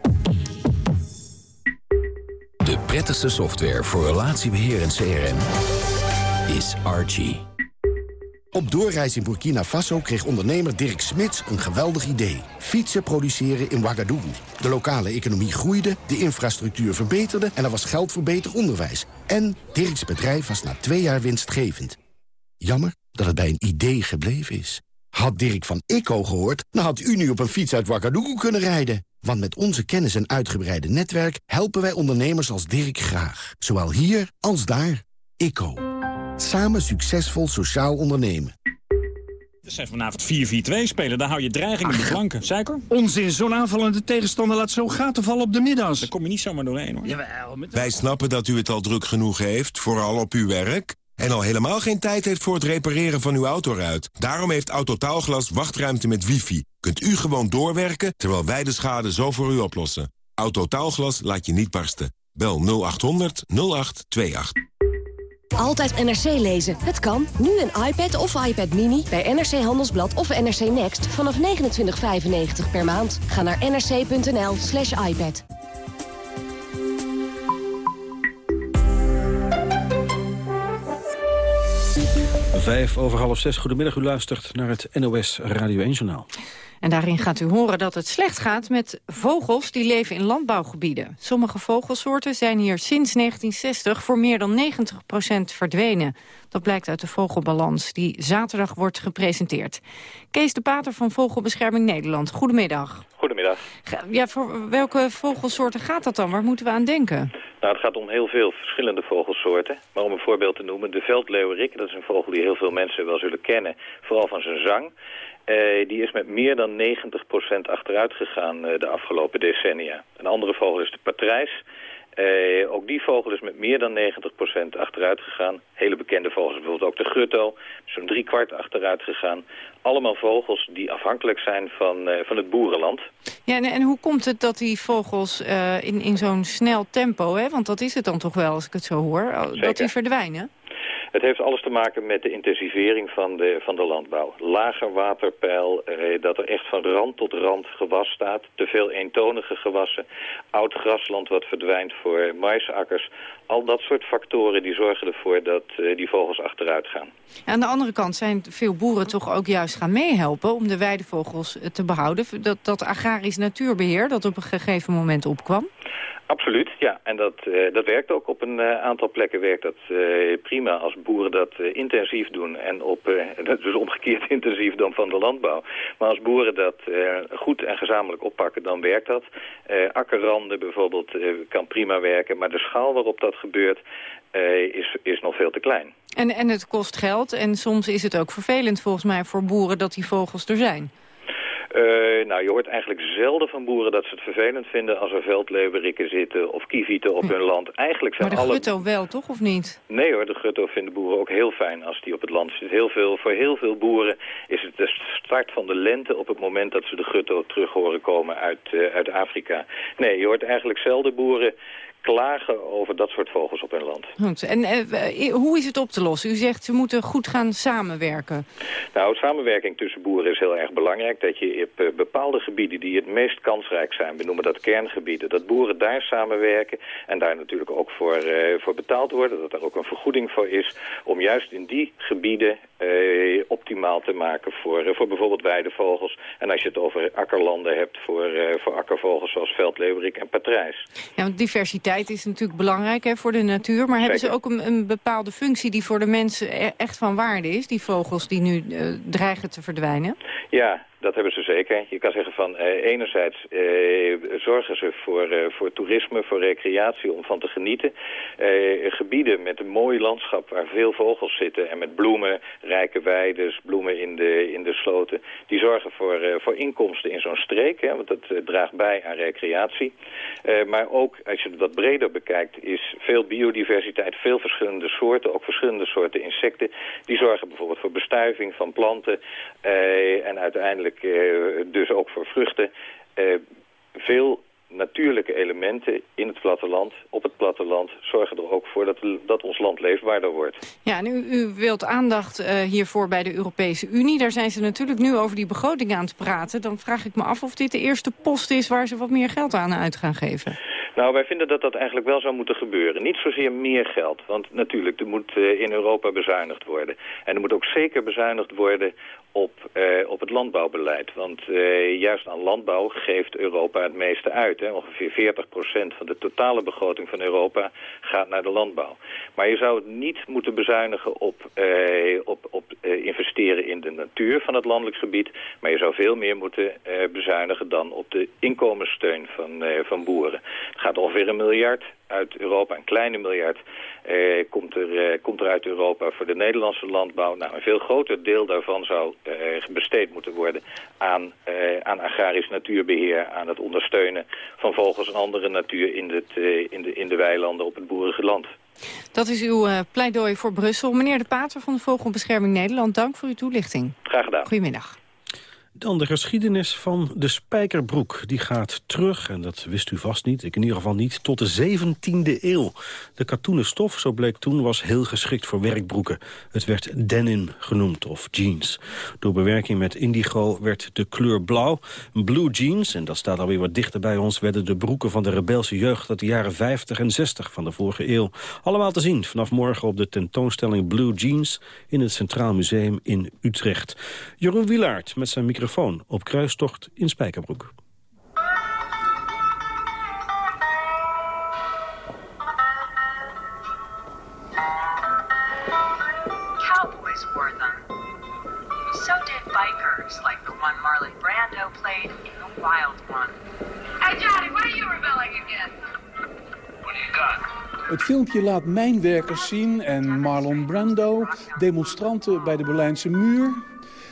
De prettigste software voor relatiebeheer en CRM is Archie. Op doorreis in Burkina Faso kreeg ondernemer Dirk Smits een geweldig idee. Fietsen produceren in Ouagadougou. De lokale economie groeide, de infrastructuur verbeterde... en er was geld voor beter onderwijs. En Dirks bedrijf was na twee jaar winstgevend. Jammer dat het bij een idee gebleven is. Had Dirk van ICO gehoord, dan had u nu op een fiets uit Ouagadougou kunnen rijden. Want met onze kennis en uitgebreide netwerk helpen wij ondernemers als Dirk graag. Zowel hier als daar. ICO. Samen succesvol sociaal ondernemen. Ze zijn vanavond 4-4-2 spelen, daar hou je dreiging in de flanken. Zeker? Onzin, zo'n aanvallende tegenstander laat zo gaten vallen op de middags. Daar kom je niet zomaar doorheen hoor. Jawel, met... Wij snappen dat u het al druk genoeg heeft, vooral op uw werk... en al helemaal geen tijd heeft voor het repareren van uw autoruit. Daarom heeft Autotaalglas wachtruimte met wifi. Kunt u gewoon doorwerken, terwijl wij de schade zo voor u oplossen. Autotaalglas laat je niet barsten. Bel 0800 0828. Altijd NRC lezen. Het kan. Nu een iPad of iPad Mini bij NRC Handelsblad of NRC Next vanaf 29,95 per maand. Ga naar nrc.nl slash iPad. Vijf over half zes. Goedemiddag, u luistert naar het NOS Radio 1 Journaal. En daarin gaat u horen dat het slecht gaat met vogels die leven in landbouwgebieden. Sommige vogelsoorten zijn hier sinds 1960 voor meer dan 90% verdwenen. Dat blijkt uit de Vogelbalans, die zaterdag wordt gepresenteerd. Kees de Pater van Vogelbescherming Nederland, goedemiddag. Goedemiddag. Ja, voor welke vogelsoorten gaat dat dan? Waar moeten we aan denken? Nou, het gaat om heel veel verschillende vogelsoorten. Maar om een voorbeeld te noemen, de veldleeuwerik, dat is een vogel die heel veel mensen wel zullen kennen. Vooral van zijn zang. Uh, die is met meer dan 90% achteruit gegaan uh, de afgelopen decennia. Een andere vogel is de patrijs. Uh, ook die vogel is met meer dan 90% achteruit gegaan. Hele bekende vogels, bijvoorbeeld ook de grutto, zo'n drie kwart achteruit gegaan. Allemaal vogels die afhankelijk zijn van, van het boerenland. Ja, en, en, hoe komt het dat die vogels in, in zo'n snel tempo, hè, want dat is het dan toch wel als ik het zo hoor, Zeker. dat die verdwijnen? Het heeft alles te maken met de intensivering van de, van de landbouw. Lager waterpeil, eh, dat er echt van rand tot rand gewas staat. Te veel eentonige gewassen. Oud grasland wat verdwijnt voor maisakkers. Al dat soort factoren die zorgen ervoor dat eh, die vogels achteruit gaan. Aan de andere kant zijn veel boeren toch ook juist gaan meehelpen... om de weidevogels te behouden. Dat, dat agrarisch natuurbeheer dat op een gegeven moment opkwam. Absoluut, ja. En dat, uh, dat werkt ook op een uh, aantal plekken werkt dat uh, prima als boeren dat intensief doen. En op, dus omgekeerd intensief dan van de landbouw. Maar als boeren dat goed en gezamenlijk oppakken, dan werkt dat. akkerranden bijvoorbeeld kan prima werken. Maar de schaal waarop dat gebeurt is, is nog veel te klein. En, en het kost geld en soms is het ook vervelend volgens mij voor boeren dat die vogels er zijn. Uh, nou, je hoort eigenlijk zelden van boeren dat ze het vervelend vinden als er veldleeuwerikken zitten of kievieten op hun land. Eigenlijk zijn maar de alle... gutto wel, toch, of niet? Nee hoor, de gutto vinden boeren ook heel fijn als die op het land zit. Heel veel, voor heel veel boeren is het de start van de lente op het moment dat ze de gutto terug horen komen uit, uh, uit Afrika. Nee, je hoort eigenlijk zelden boeren klagen over dat soort vogels op hun land. Goed. En uh, hoe is het op te lossen? U zegt ze moeten goed gaan samenwerken. Nou, samenwerking tussen boeren is heel erg belangrijk. Dat je op uh, bepaalde gebieden die het meest kansrijk zijn, we noemen dat kerngebieden, dat boeren daar samenwerken en daar natuurlijk ook voor, uh, voor betaald worden, dat er ook een vergoeding voor is, om juist in die gebieden optimaal te maken voor, voor bijvoorbeeld weidevogels. En als je het over akkerlanden hebt voor, voor akkervogels zoals veldleeuwerik en patrijs. Ja, want diversiteit is natuurlijk belangrijk hè, voor de natuur. Maar hebben ze ook een, een, bepaalde functie die voor de mensen e-, echt van waarde is? Die vogels die nu uh, dreigen te verdwijnen? Ja, dat hebben ze zeker. Je kan zeggen van eh, enerzijds eh, zorgen ze voor, eh, voor toerisme, voor recreatie, om van te genieten. Gebieden met een mooi landschap waar veel vogels zitten en met bloemen, rijke weides, bloemen in de, in de sloten. Die zorgen voor, voor inkomsten in zo'n streek, hè, want dat draagt bij aan recreatie. maar ook, als je het wat breder bekijkt, is veel biodiversiteit, veel verschillende soorten, ook verschillende soorten insecten. Die zorgen bijvoorbeeld voor bestuiving van planten en uiteindelijk dus ook voor vruchten. veel natuurlijke elementen in het platteland, op het platteland, zorgen er ook voor dat, dat ons land leefbaarder wordt. Ja, en u, u wilt aandacht uh, hiervoor bij de Europese Unie. Daar zijn ze natuurlijk nu over die begroting aan het praten. Dan vraag ik me af of dit de eerste post is waar ze wat meer geld aan uit gaan geven. Nou, wij vinden dat dat eigenlijk wel zou moeten gebeuren. Niet zozeer meer geld, want natuurlijk, er moet uh, in Europa bezuinigd worden. En er moet ook zeker bezuinigd worden op, uh, op het landbouwbeleid. Want uh, juist aan landbouw geeft Europa het meeste uit. Hè. Ongeveer 40% van de totale begroting van Europa gaat naar de landbouw. Maar je zou het niet moeten bezuinigen op, uh, op, op investeren in de natuur van het landelijk gebied. Maar je zou veel meer moeten bezuinigen dan op de inkomenssteun van, van boeren. Het gaat ongeveer een miljard uit Europa, een kleine miljard, eh, komt, er, eh, komt er uit Europa voor de Nederlandse landbouw. Nou, een veel groter deel daarvan zou eh, besteed moeten worden aan, eh, aan agrarisch natuurbeheer, aan het ondersteunen van vogels en andere natuur in, het, eh, in, de, in de weilanden op het boerige land. Dat is uw uh, pleidooi voor Brussel. Meneer De Pater van de Vogelbescherming Nederland, dank voor uw toelichting. Graag gedaan. Goedemiddag. Dan de geschiedenis van de spijkerbroek. Die gaat terug, en dat wist u vast niet, ik in ieder geval niet, tot de 17e eeuw. De katoenen stof, zo bleek toen, was heel geschikt voor werkbroeken. Het werd denim genoemd, of jeans. Door bewerking met indigo werd de kleur blauw. Blue jeans, en dat staat alweer wat dichter bij ons... werden de broeken van de rebelse jeugd uit de jaren 50 en 60 van de vorige eeuw. Allemaal te zien vanaf morgen op de tentoonstelling Blue Jeans... in het Centraal Museum in Utrecht. Jeroen Wilaert met zijn microfoon op kruistocht in Spijkerbroek. Cowboys wore them. So did bikers, like the one Marlon Brando played in The Wild One. Hey Johnny, what are you rebelling against? What do you got? Het filmpje laat mijnwerkers zien en Marlon Brando, demonstranten bij de Berlijnse muur.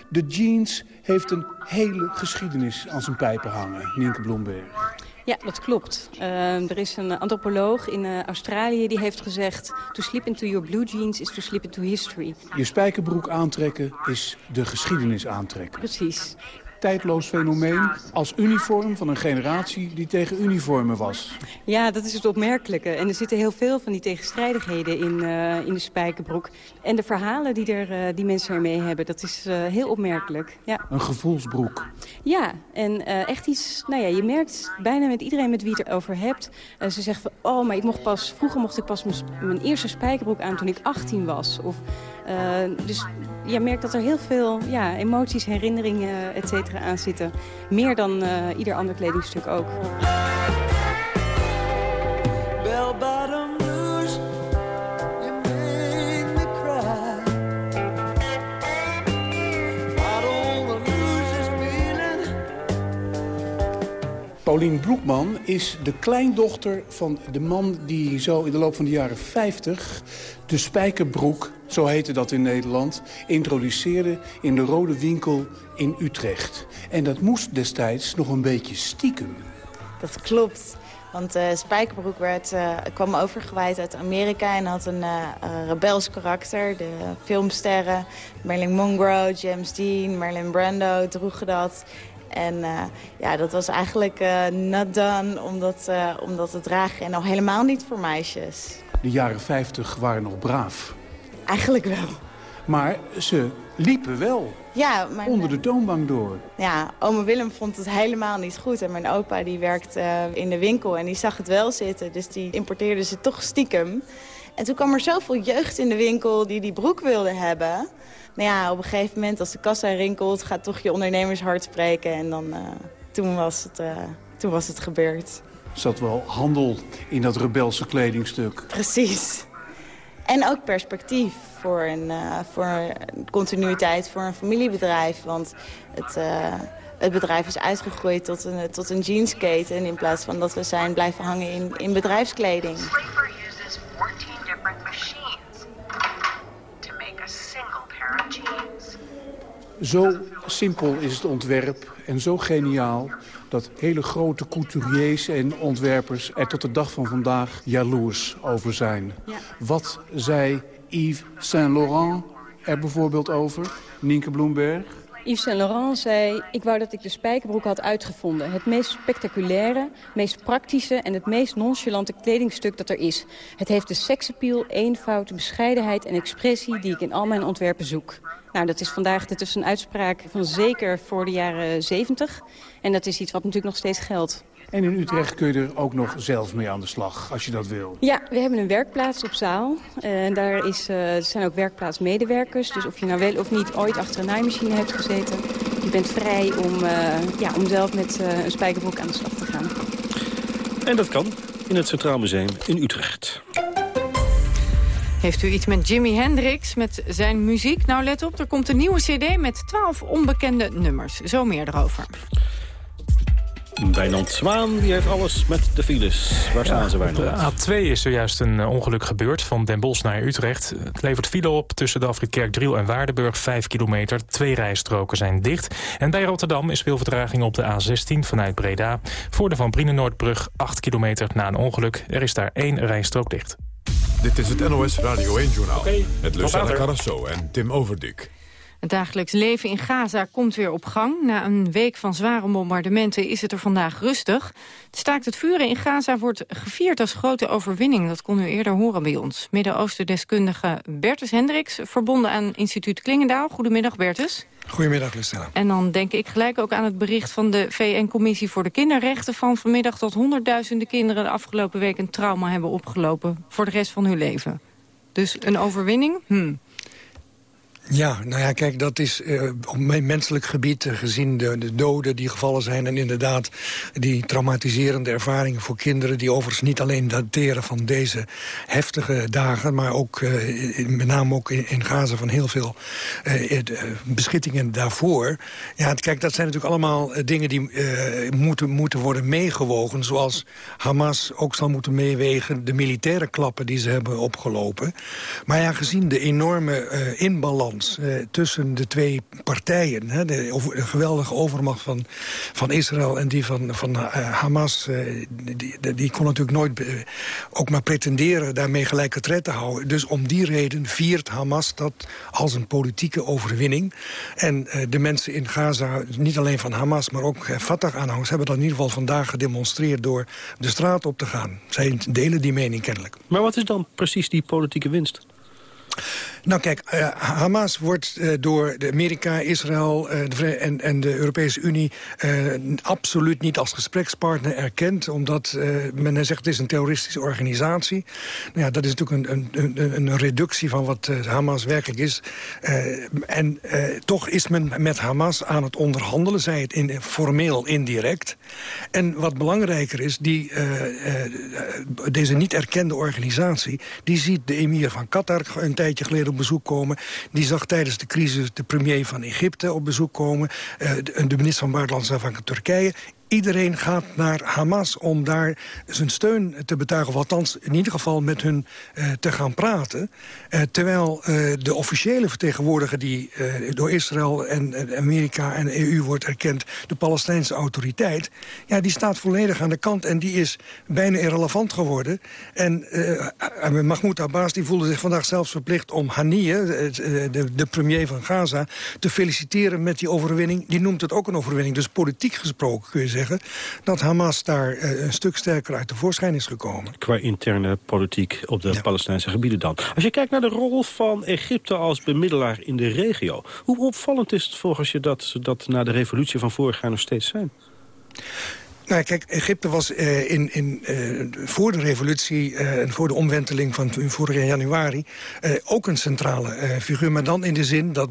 De jeans heeft een hele geschiedenis aan zijn pijpen hangen, Nienke Bloemberg. Ja, dat klopt. Uh, er is een antropoloog in uh, Australië die heeft gezegd... to slip into your blue jeans is to slip into history. Je spijkerbroek aantrekken is de geschiedenis aantrekken. Precies tijdloos fenomeen als uniform van een generatie die tegen uniformen was. Ja, dat is het opmerkelijke. En er zitten heel veel van die tegenstrijdigheden in, uh, in de spijkerbroek. En de verhalen die, er, uh, die mensen ermee hebben, dat is uh, heel opmerkelijk. Ja. Een gevoelsbroek. Ja, en echt iets, nou ja, je merkt bijna met iedereen met wie je het over hebt. ze zeggen van, oh, maar ik mocht pas, vroeger mocht ik pas mijn eerste spijkerbroek aan toen ik 18 was. Of dus je merkt dat er heel veel ja, emoties, herinneringen, et aan zitten. Meer dan uh, ieder ander kledingstuk ook. Paulien Broekman is de kleindochter van de man die zo in de loop van de jaren 50 de spijkerbroek, zo heette dat in Nederland, introduceerde in de Rode Winkel in Utrecht. En dat moest destijds nog een beetje stiekem. Dat klopt. Want uh, Spijkerbroek werd, uh, kwam overgewaaid uit Amerika en had een uh, rebels karakter. De filmsterren, Marilyn Monroe, James Dean, Marilyn Brando droegen dat. En ja, dat was eigenlijk not done om dat, om dat te dragen. En al helemaal niet voor meisjes de jaren 50 waren nog braaf. Eigenlijk wel. Maar ze liepen wel. Ja, onder de toonbank door. Ja, oma Willem vond het helemaal niet goed. En mijn opa die werkt uh, in de winkel en die zag het wel zitten. Dus die importeerde ze toch stiekem. En toen kwam er zoveel jeugd in de winkel die die broek wilde hebben. Nou ja, op een gegeven moment als de kassa rinkelt... gaat toch je ondernemershart spreken. En dan, uh, toen, was het, uh, toen was het gebeurd zat wel handel in dat rebelse kledingstuk. Precies. En ook perspectief voor, een, uh, voor continuïteit voor een familiebedrijf. Want het, uh, het bedrijf is uitgegroeid tot een, tot een jeansketen... in plaats van dat we zijn blijven hangen in, in bedrijfskleding. Zo simpel is het ontwerp en zo geniaal dat hele grote couturiers en ontwerpers er tot de dag van vandaag jaloers over zijn. Ja. Wat zei Yves Saint Laurent er bijvoorbeeld over, Nienke Bloemberg? Yves Saint Laurent zei... ik wou dat ik de spijkerbroek had uitgevonden. Het meest spectaculaire, meest praktische... en het meest nonchalante kledingstuk dat er is. Het heeft de seksappeal, eenvoud, bescheidenheid en expressie... die ik in al mijn ontwerpen zoek. Nou, dat is vandaag dit is een uitspraak van zeker voor de jaren 70. En dat is iets wat natuurlijk nog steeds geldt. En in Utrecht kun je er ook nog zelf mee aan de slag, als je dat wil. Ja, we hebben een werkplaats op zaal. En daar is, uh, zijn ook werkplaatsmedewerkers. Dus of je nou wel of niet ooit achter een naaimachine hebt gezeten... je bent vrij om, uh, ja, om zelf met uh, een spijkerbroek aan de slag te gaan. En dat kan in het Centraal Museum in Utrecht. Heeft u iets met Jimi Hendrix, met zijn muziek? Nou, let op, er komt een nieuwe cd met 12 onbekende nummers. Zo meer erover. Wijnand Zwaan die heeft alles met de files. Waar staan ze, Wijnand? de A2 is zojuist een eh, ongeluk gebeurd van Den Bosch naar Utrecht. Het levert file op tussen de afrit Kerkdriel en Waardenburg 5 kilometer. Twee rijstroken zijn dicht. En bij Rotterdam is veel vertraging op de A16 vanuit Breda. Voor de Van Brienenoordbrug 8 kilometer na een ongeluk. Er is daar één rijstrook dicht. Dit is het NOS Radio 1-journaal. Okay, met Lucella Carrasso en Tim Overdik. Het dagelijks leven in Gaza komt weer op gang. Na een week van zware bombardementen is het er vandaag rustig. Het staakt het vuren in Gaza wordt gevierd als grote overwinning. Dat kon u eerder horen bij ons. Midden-Oosten-deskundige Bertus Hendricks, verbonden aan instituut Klingendaal. Goedemiddag Bertus. Goedemiddag, Lucella. En dan denk ik gelijk ook aan het bericht van de VN-commissie voor de kinderrechten... van vanmiddag dat honderdduizenden kinderen de afgelopen week een trauma hebben opgelopen... voor de rest van hun leven. Dus een overwinning? Hm. Ja, nou ja, kijk, dat is uh, op menselijk gebied... Uh, gezien de, de, doden die gevallen zijn... en inderdaad die traumatiserende ervaringen voor kinderen... die overigens niet alleen dateren van deze heftige dagen... maar ook uh, met name ook in, in, Gaza van heel veel beschittingen daarvoor. Ja, kijk, dat zijn natuurlijk allemaal dingen die moeten, moeten worden meegewogen... zoals Hamas ook zal moeten meewegen... de militaire klappen die ze hebben opgelopen. Maar ja, gezien de enorme inbalans uh, tussen de twee partijen. Hè, de, de, geweldige overmacht van, van Israël en die van, van uh, Hamas... Uh, die, die, kon natuurlijk nooit ook maar pretenderen daarmee gelijke tred te houden. Dus om die reden viert Hamas dat als een politieke overwinning. En de mensen in Gaza, niet alleen van Hamas, maar ook Fatah-aanhangers... hebben dat in ieder geval vandaag gedemonstreerd door de straat op te gaan. Zij delen die mening kennelijk. Maar wat is dan precies die politieke winst? Nou kijk, uh, Hamas wordt uh, door de Amerika, Israël de en, en, de Europese Unie... absoluut niet als gesprekspartner erkend. Omdat men zegt het is een terroristische organisatie. Nou ja, dat is natuurlijk een, een, een reductie van wat Hamas werkelijk is. en toch is men met Hamas aan het onderhandelen. Zij het in, formeel indirect. En wat belangrijker is, die, deze niet erkende organisatie... die ziet de emir van Qatar tijdje geleden op bezoek komen. Die zag tijdens de crisis de premier van Egypte op bezoek komen. De, de minister van Buitenlandse Zaken van Turkije. Iedereen gaat naar Hamas om daar zijn steun te betuigen... of althans in ieder geval met hun uh, te gaan praten. Uh, terwijl uh, de officiële vertegenwoordiger die door Israël en Amerika en EU wordt erkend... de Palestijnse autoriteit, ja, die staat volledig aan de kant... en die is bijna irrelevant geworden. En Mahmoud Abbas die voelde zich vandaag zelfs verplicht om Haniyeh... de, de premier van Gaza, te feliciteren met die overwinning. Die noemt het ook een overwinning. Dus politiek gesproken kun je zeggen dat Hamas daar uh, een stuk sterker uit de voorschijn is gekomen. Qua interne politiek op de ja. Palestijnse gebieden dan. Als je kijkt naar de rol van Egypte als bemiddelaar in de regio... hoe opvallend is het volgens je dat ze dat na de revolutie van vorig jaar nog steeds zijn? Nou, kijk, Egypte was uh, in, in, uh, voor de revolutie uh, en voor de omwenteling van vorig januari... ook een centrale figuur. Maar dan in de zin dat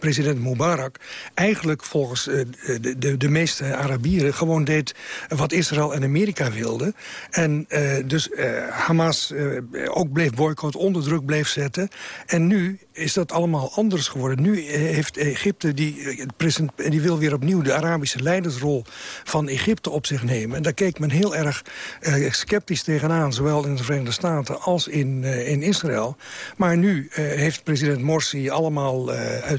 president Mubarak eigenlijk volgens de, de, de, meeste Arabieren... gewoon deed wat Israël en Amerika wilden. En dus Hamas ook bleef boycott, onder druk bleef zetten. En nu is dat allemaal anders geworden. Nu heeft Egypte, die, die wil weer opnieuw de Arabische leidersrol van Egypte op zich nemen. En daar keek men heel erg uh, sceptisch tegenaan, zowel in de Verenigde Staten als in, uh, in Israël. Maar nu heeft president Morsi allemaal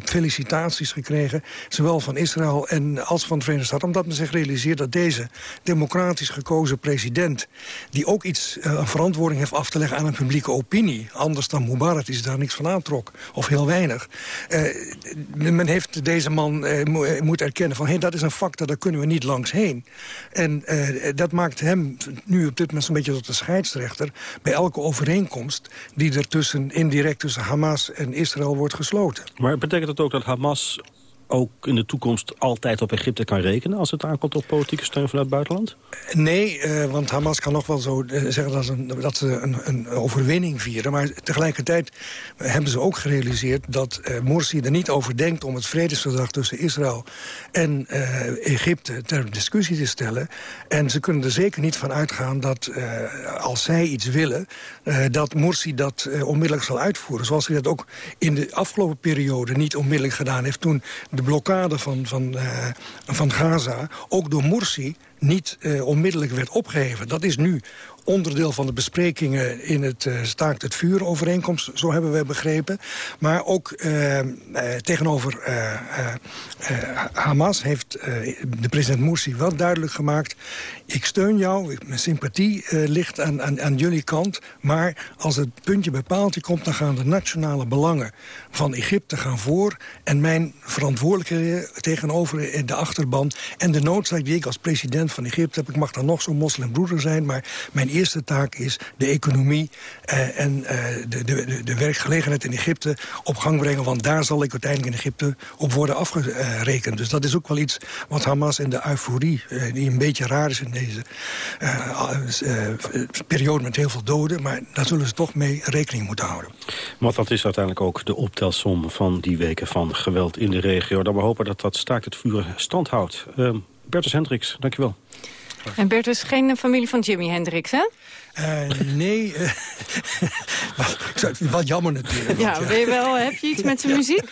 felicitaties gekregen, zowel van Israël en als van de Verenigde Staten, omdat men zich realiseert dat deze democratisch gekozen president, die ook iets, een verantwoording heeft af te leggen aan een publieke opinie, anders dan Mubarak, die daar niks van aantrok, of heel weinig. men heeft deze man mo moet erkennen van... Hey, dat is een factor, daar kunnen we niet langs heen. En dat maakt hem nu op dit moment een beetje tot de scheidsrechter... bij elke overeenkomst die er tussen, indirect tussen Hamas en Israël wordt gesloten. Maar betekent dat ook dat Hamas ook in de toekomst altijd op Egypte kan rekenen... als het aankomt op politieke steun vanuit het buitenland? Nee, uh, want Hamas kan nog wel zo uh, zeggen dat ze een, een, overwinning vieren. Maar tegelijkertijd hebben ze ook gerealiseerd... dat uh, Morsi er niet over denkt om het vredesverdrag tussen Israël en Egypte ter discussie te stellen. En ze kunnen er zeker niet van uitgaan dat als zij iets willen... dat Morsi dat onmiddellijk zal uitvoeren. Zoals hij dat ook in de afgelopen periode niet onmiddellijk gedaan heeft... toen de blokkade van, van, uh, van Gaza ook door Morsi niet uh, onmiddellijk werd opgeheven. Dat is nu onderdeel van de besprekingen in het uh, staakt het vuur overeenkomst, zo hebben we begrepen. Maar ook uh, uh, tegenover Hamas heeft de president Morsi wel duidelijk gemaakt... ik steun jou, mijn sympathie ligt aan, aan, aan, jullie kant... maar als het puntje bij paaltje komt... dan gaan de nationale belangen van Egypte gaan voor... en mijn verantwoordelijkheden tegenover de achterban... en de noodzaak die ik als president van Egypte heb... ik mag dan nog zo'n moslimbroeder zijn, maar mijn eerste taak is de economie uh, en uh, de, de, de werkgelegenheid in Egypte op gang brengen. Want daar zal ik uiteindelijk in Egypte op worden afgerekend. Dus dat is ook wel iets wat Hamas en de euforie, uh, die een beetje raar is in deze periode met heel veel doden. Maar daar zullen ze toch mee rekening moeten houden. Want dat is uiteindelijk ook de optelsom van die weken van geweld in de regio. Dan we hopen dat dat staakt het vuur stand houdt. Bertus Hendricks, dankjewel. En Bert is geen familie van Jimi Hendrix, hè? Uh, nee, uh, wat jammer natuurlijk. Ja, ben je wel, heb je iets met zijn muziek?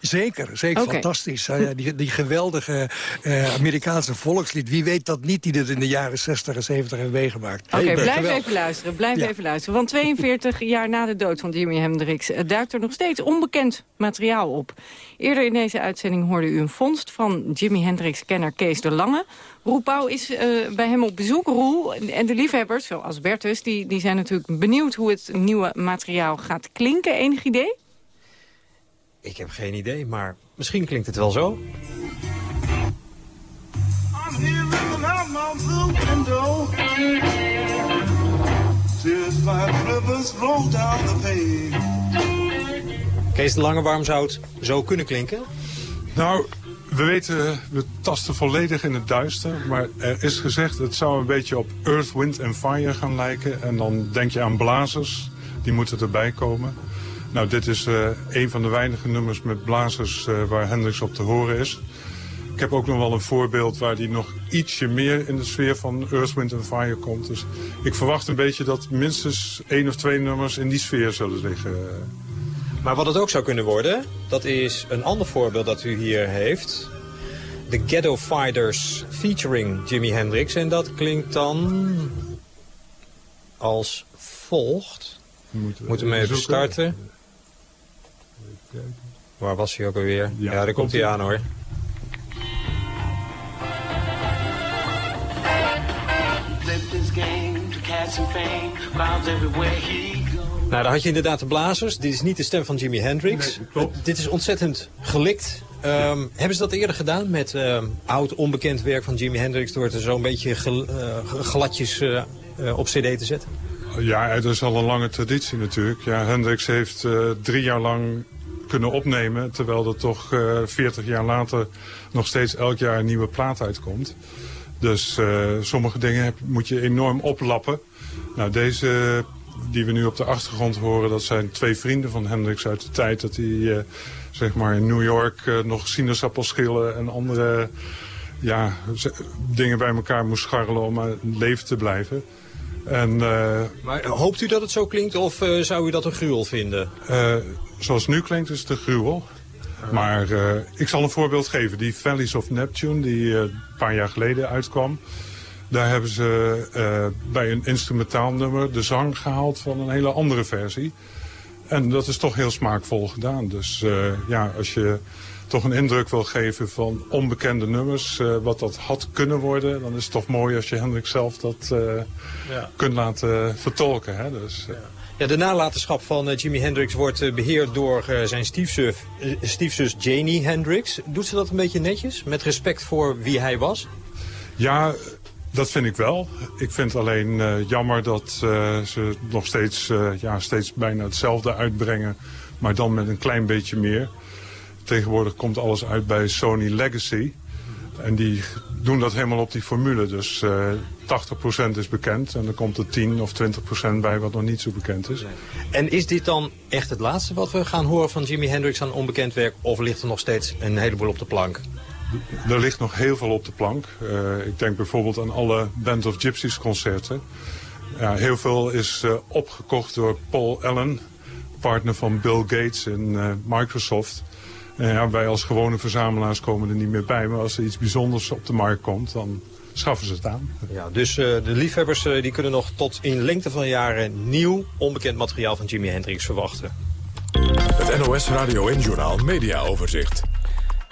Zeker, zeker okay. fantastisch. Uh, die, die geweldige uh, Amerikaanse volkslied. Wie weet dat niet, die dit in de jaren 60 en 70 heeft meegemaakt. Oké, okay, blijf geweldig. even luisteren, blijf ja. even luisteren. Want 42 jaar na de dood van Jimi Hendrix... duikt er nog steeds onbekend materiaal op. Eerder in deze uitzending hoorde u een vondst van Jimi Hendrix-kenner Kees de Lange... Roel Pauw is uh, bij hem op bezoek. Roel en de liefhebbers, zoals Bertus, die, die zijn natuurlijk benieuwd hoe het nieuwe materiaal gaat klinken. Enig idee? Ik heb geen idee, maar misschien klinkt het wel zo. Kees de Lange, waarom zou het zo kunnen klinken? Nou, we weten, we tasten volledig in het duister. Maar er is gezegd, het zou een beetje op Earth, Wind and Fire gaan lijken. En dan denk je aan blazers, die moeten erbij komen. Nou, dit is uh, een van de weinige nummers met blazers uh, waar Hendrix op te horen is. Ik heb ook nog wel een voorbeeld waar hij nog ietsje meer in de sfeer van Earth, Wind Fire komt. Dus ik verwacht een beetje dat minstens één of twee nummers in die sfeer zullen liggen. Maar wat het ook zou kunnen worden, dat is een ander voorbeeld dat u hier heeft. De Ghetto Fighters featuring Jimi Hendrix. En dat klinkt dan als volgt. Moeten we, Moeten we even starten. Waar was hij ook alweer? Ja, ja daar komt hij aan hoor. Nou, daar had je inderdaad de blazers. Dit is niet de stem van Jimi Hendrix. Nee, klopt. Dit is ontzettend gelikt. Um, Hebben ze dat eerder gedaan met um, oud onbekend werk van Jimi Hendrix... door het er zo'n beetje gel, uh, gladjes uh, uh, op cd te zetten? Ja, het is al een lange traditie natuurlijk. Ja, Hendrix heeft drie jaar lang kunnen opnemen... terwijl er toch 40 jaar later nog steeds elk jaar een nieuwe plaat uitkomt. Dus sommige dingen moet je enorm oplappen. Nou, deze die we nu op de achtergrond horen, dat zijn twee vrienden van Hendrix uit de tijd dat hij uh, zeg maar in New York nog sinaasappelschillen en andere ja, dingen bij elkaar moest scharrelen om aan leven te blijven. En, uh, maar hoopt u dat het zo klinkt of zou u dat een gruwel vinden? Zoals het nu klinkt is het een gruwel. Maar ik zal een voorbeeld geven. Die Valleys of Neptune, die een paar jaar geleden uitkwam... Daar hebben ze uh, bij een instrumentaal nummer de zang gehaald van een hele andere versie. En dat is toch heel smaakvol gedaan. Dus ja, als je toch een indruk wil geven van onbekende nummers, wat dat had kunnen worden, dan is het toch mooi als je Hendrik zelf dat ja. kunt laten vertolken. Hè? Dus, ja. Ja, de nalatenschap van Jimi Hendrix wordt beheerd door zijn stiefzus, stiefzus Janie Hendrix. Doet ze dat een beetje netjes, met respect voor wie hij was? Ja, dat vind ik wel. Ik vind alleen jammer dat ze nog steeds, ja, steeds bijna hetzelfde uitbrengen, maar dan met een klein beetje meer. Tegenwoordig komt alles uit bij Sony Legacy. En die doen dat helemaal op die formule. Dus uh, eh, 80% is bekend en dan komt er 10 of 20% bij wat nog niet zo bekend is. En is dit dan echt het laatste wat we gaan horen van Jimi Hendrix aan onbekend werk? Of ligt er nog steeds een heleboel op de plank? Er ligt nog heel veel op de plank. Uh, ik denk bijvoorbeeld aan alle Band of Gypsies concerten. Ja, heel veel is uh, opgekocht door Paul Allen, partner van Bill Gates in Microsoft... Eh, ja, wij als gewone verzamelaars komen er niet meer bij. Maar als er iets bijzonders op de markt komt, dan schaffen ze het aan. Ja, dus uh, de liefhebbers uh, die kunnen nog tot in lengte van jaren nieuw, onbekend materiaal van Jimi Hendrix verwachten. Het NOS Radio en Journal Media Overzicht.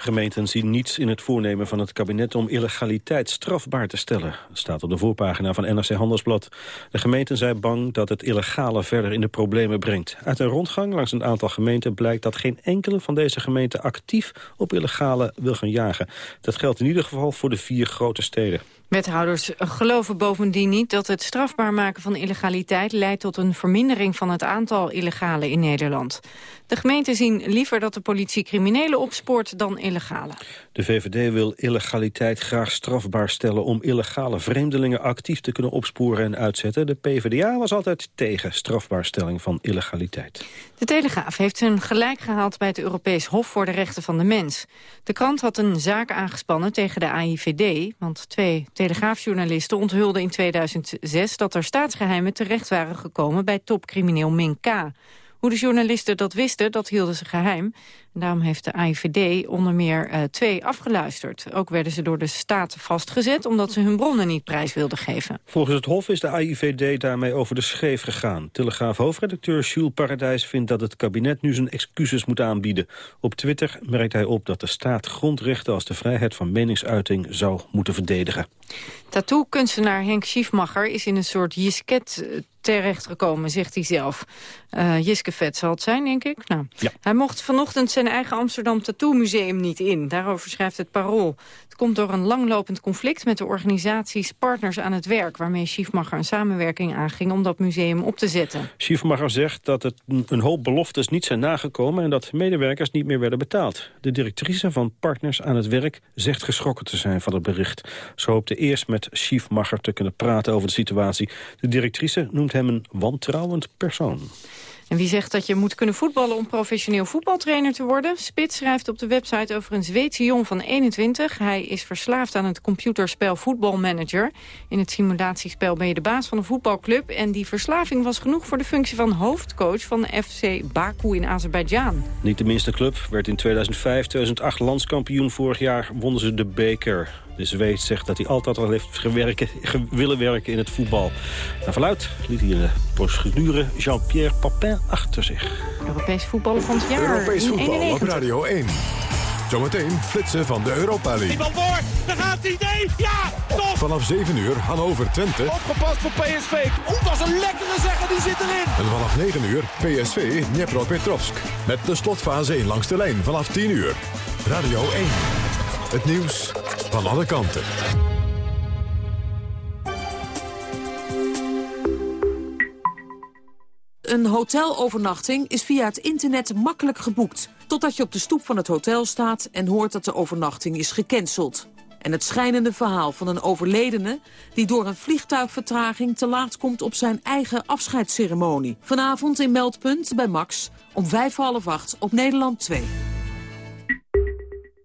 Gemeenten zien niets in het voornemen van het kabinet om illegaliteit strafbaar te stellen. Dat staat op de voorpagina van NRC Handelsblad. De gemeenten zijn bang dat het illegale verder in de problemen brengt. Uit een rondgang langs een aantal gemeenten blijkt dat geen enkele van deze gemeenten actief op illegale wil gaan jagen. Dat geldt in ieder geval voor de vier grote steden. Wethouders geloven bovendien niet dat het strafbaar maken van illegaliteit leidt tot een vermindering van het aantal illegale in Nederland. De gemeenten zien liever dat de politie criminelen opspoort dan illegale. De VVD wil illegaliteit graag strafbaar stellen om illegale vreemdelingen actief te kunnen opsporen en uitzetten. De PvdA was altijd tegen strafbaarstelling van illegaliteit. De Telegraaf heeft zijn gelijk gehaald bij het Europees Hof voor de Rechten van de Mens. De krant had een zaak aangespannen tegen de AIVD, want twee Telegraafjournalisten onthulden in 2006 dat er staatsgeheimen terecht waren gekomen bij topcrimineel Min K. Hoe de journalisten dat wisten, dat hielden ze geheim. En daarom heeft de AIVD onder meer uh, twee afgeluisterd. Ook werden ze door de staat vastgezet... omdat ze hun bronnen niet prijs wilden geven. Volgens het Hof is de AIVD daarmee over de scheef gegaan. Telegraaf-hoofdredacteur Jules Paradijs vindt dat het kabinet nu zijn excuses moet aanbieden. Op Twitter merkt hij op dat de staat grondrechten... als de vrijheid van meningsuiting zou moeten verdedigen. Tattoo-kunstenaar Henk Schiefmacher is in een soort jisket eh, terechtgekomen, zegt hij zelf. Uh, Jiske Vet zal het zijn, denk ik. Nou, ja. Hij mocht vanochtend zijn eigen Amsterdam Tattoo Museum niet in. Daarover schrijft het Parool. Het komt door een langlopend conflict met de organisaties Partners aan het Werk... waarmee Schiefmacher een samenwerking aanging om dat museum op te zetten. Schiefmacher zegt dat het een hoop beloftes niet zijn nagekomen... en dat medewerkers niet meer werden betaald. De directrice van Partners aan het Werk zegt geschrokken te zijn van het bericht. Ze hoopte eerst met Schiefmacher te kunnen praten over de situatie. De directrice noemt hem een wantrouwend persoon. En wie zegt dat je moet kunnen voetballen om professioneel voetbaltrainer te worden? Spits schrijft op de website over een Zweedse jong van 21. Hij is verslaafd aan het computerspel Voetbalmanager. In het simulatiespel ben je de baas van een voetbalclub... en die verslaving was genoeg voor de functie van hoofdcoach van FC Baku in Azerbeidzjan. Niet de minste club, werd in 2005, 2008 landskampioen. Vorig jaar wonnen ze de beker. De Zweed zegt dat hij altijd al heeft gewerken, willen werken in het voetbal. Naar verluid liet hij de procedure Jean-Pierre Papin achter zich. Europees voetbal van het jaar. Europees voetbal op Radio 1. Zometeen flitsen van de Europa League. Die bal voor, daar gaat hij, nee, ja, toch! Vanaf 7 uur Hannover Twente. Opgepast voor PSV. Oeh, dat is een lekkere zeggen, die zit erin. En vanaf 9 uur PSV Dnepropetrovsk. Met de slotfase in langs de lijn vanaf 10 uur. Radio 1. Het nieuws van alle kanten. Een hotelovernachting is via het internet makkelijk geboekt. Totdat je op de stoep van het hotel staat en hoort dat de overnachting is gecanceld. En het schijnende verhaal van een overledene... die door een vliegtuigvertraging te laat komt op zijn eigen afscheidsceremonie. Vanavond in Meldpunt bij Max om vijf half acht op Nederland 2.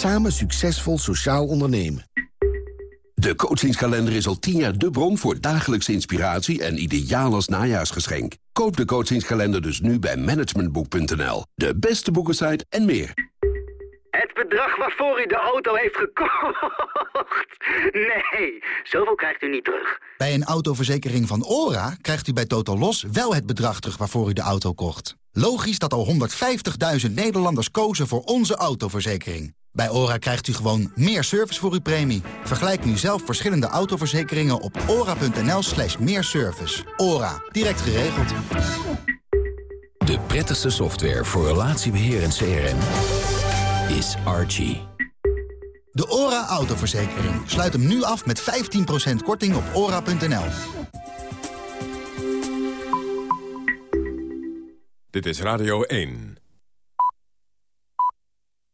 Samen succesvol sociaal ondernemen. De coachingskalender is al tien jaar de bron voor dagelijkse inspiratie en ideaal als najaarsgeschenk. Koop de coachingskalender dus nu bij managementboek.nl. De beste boekensite en meer. Het bedrag waarvoor u de auto heeft gekocht. Nee, zoveel krijgt u niet terug. Bij een autoverzekering van ORA krijgt u bij Total Los wel het bedrag terug waarvoor u de auto kocht. Logisch dat al 150.000 Nederlanders kozen voor onze autoverzekering. Bij ORA krijgt u gewoon meer service voor uw premie. Vergelijk nu zelf verschillende autoverzekeringen op ora.nl slash meer service. ORA, direct geregeld. De prettigste software voor relatiebeheer en CRM is Archie. De ORA autoverzekering. Sluit hem nu af met 15% korting op ora.nl. Dit is Radio 1.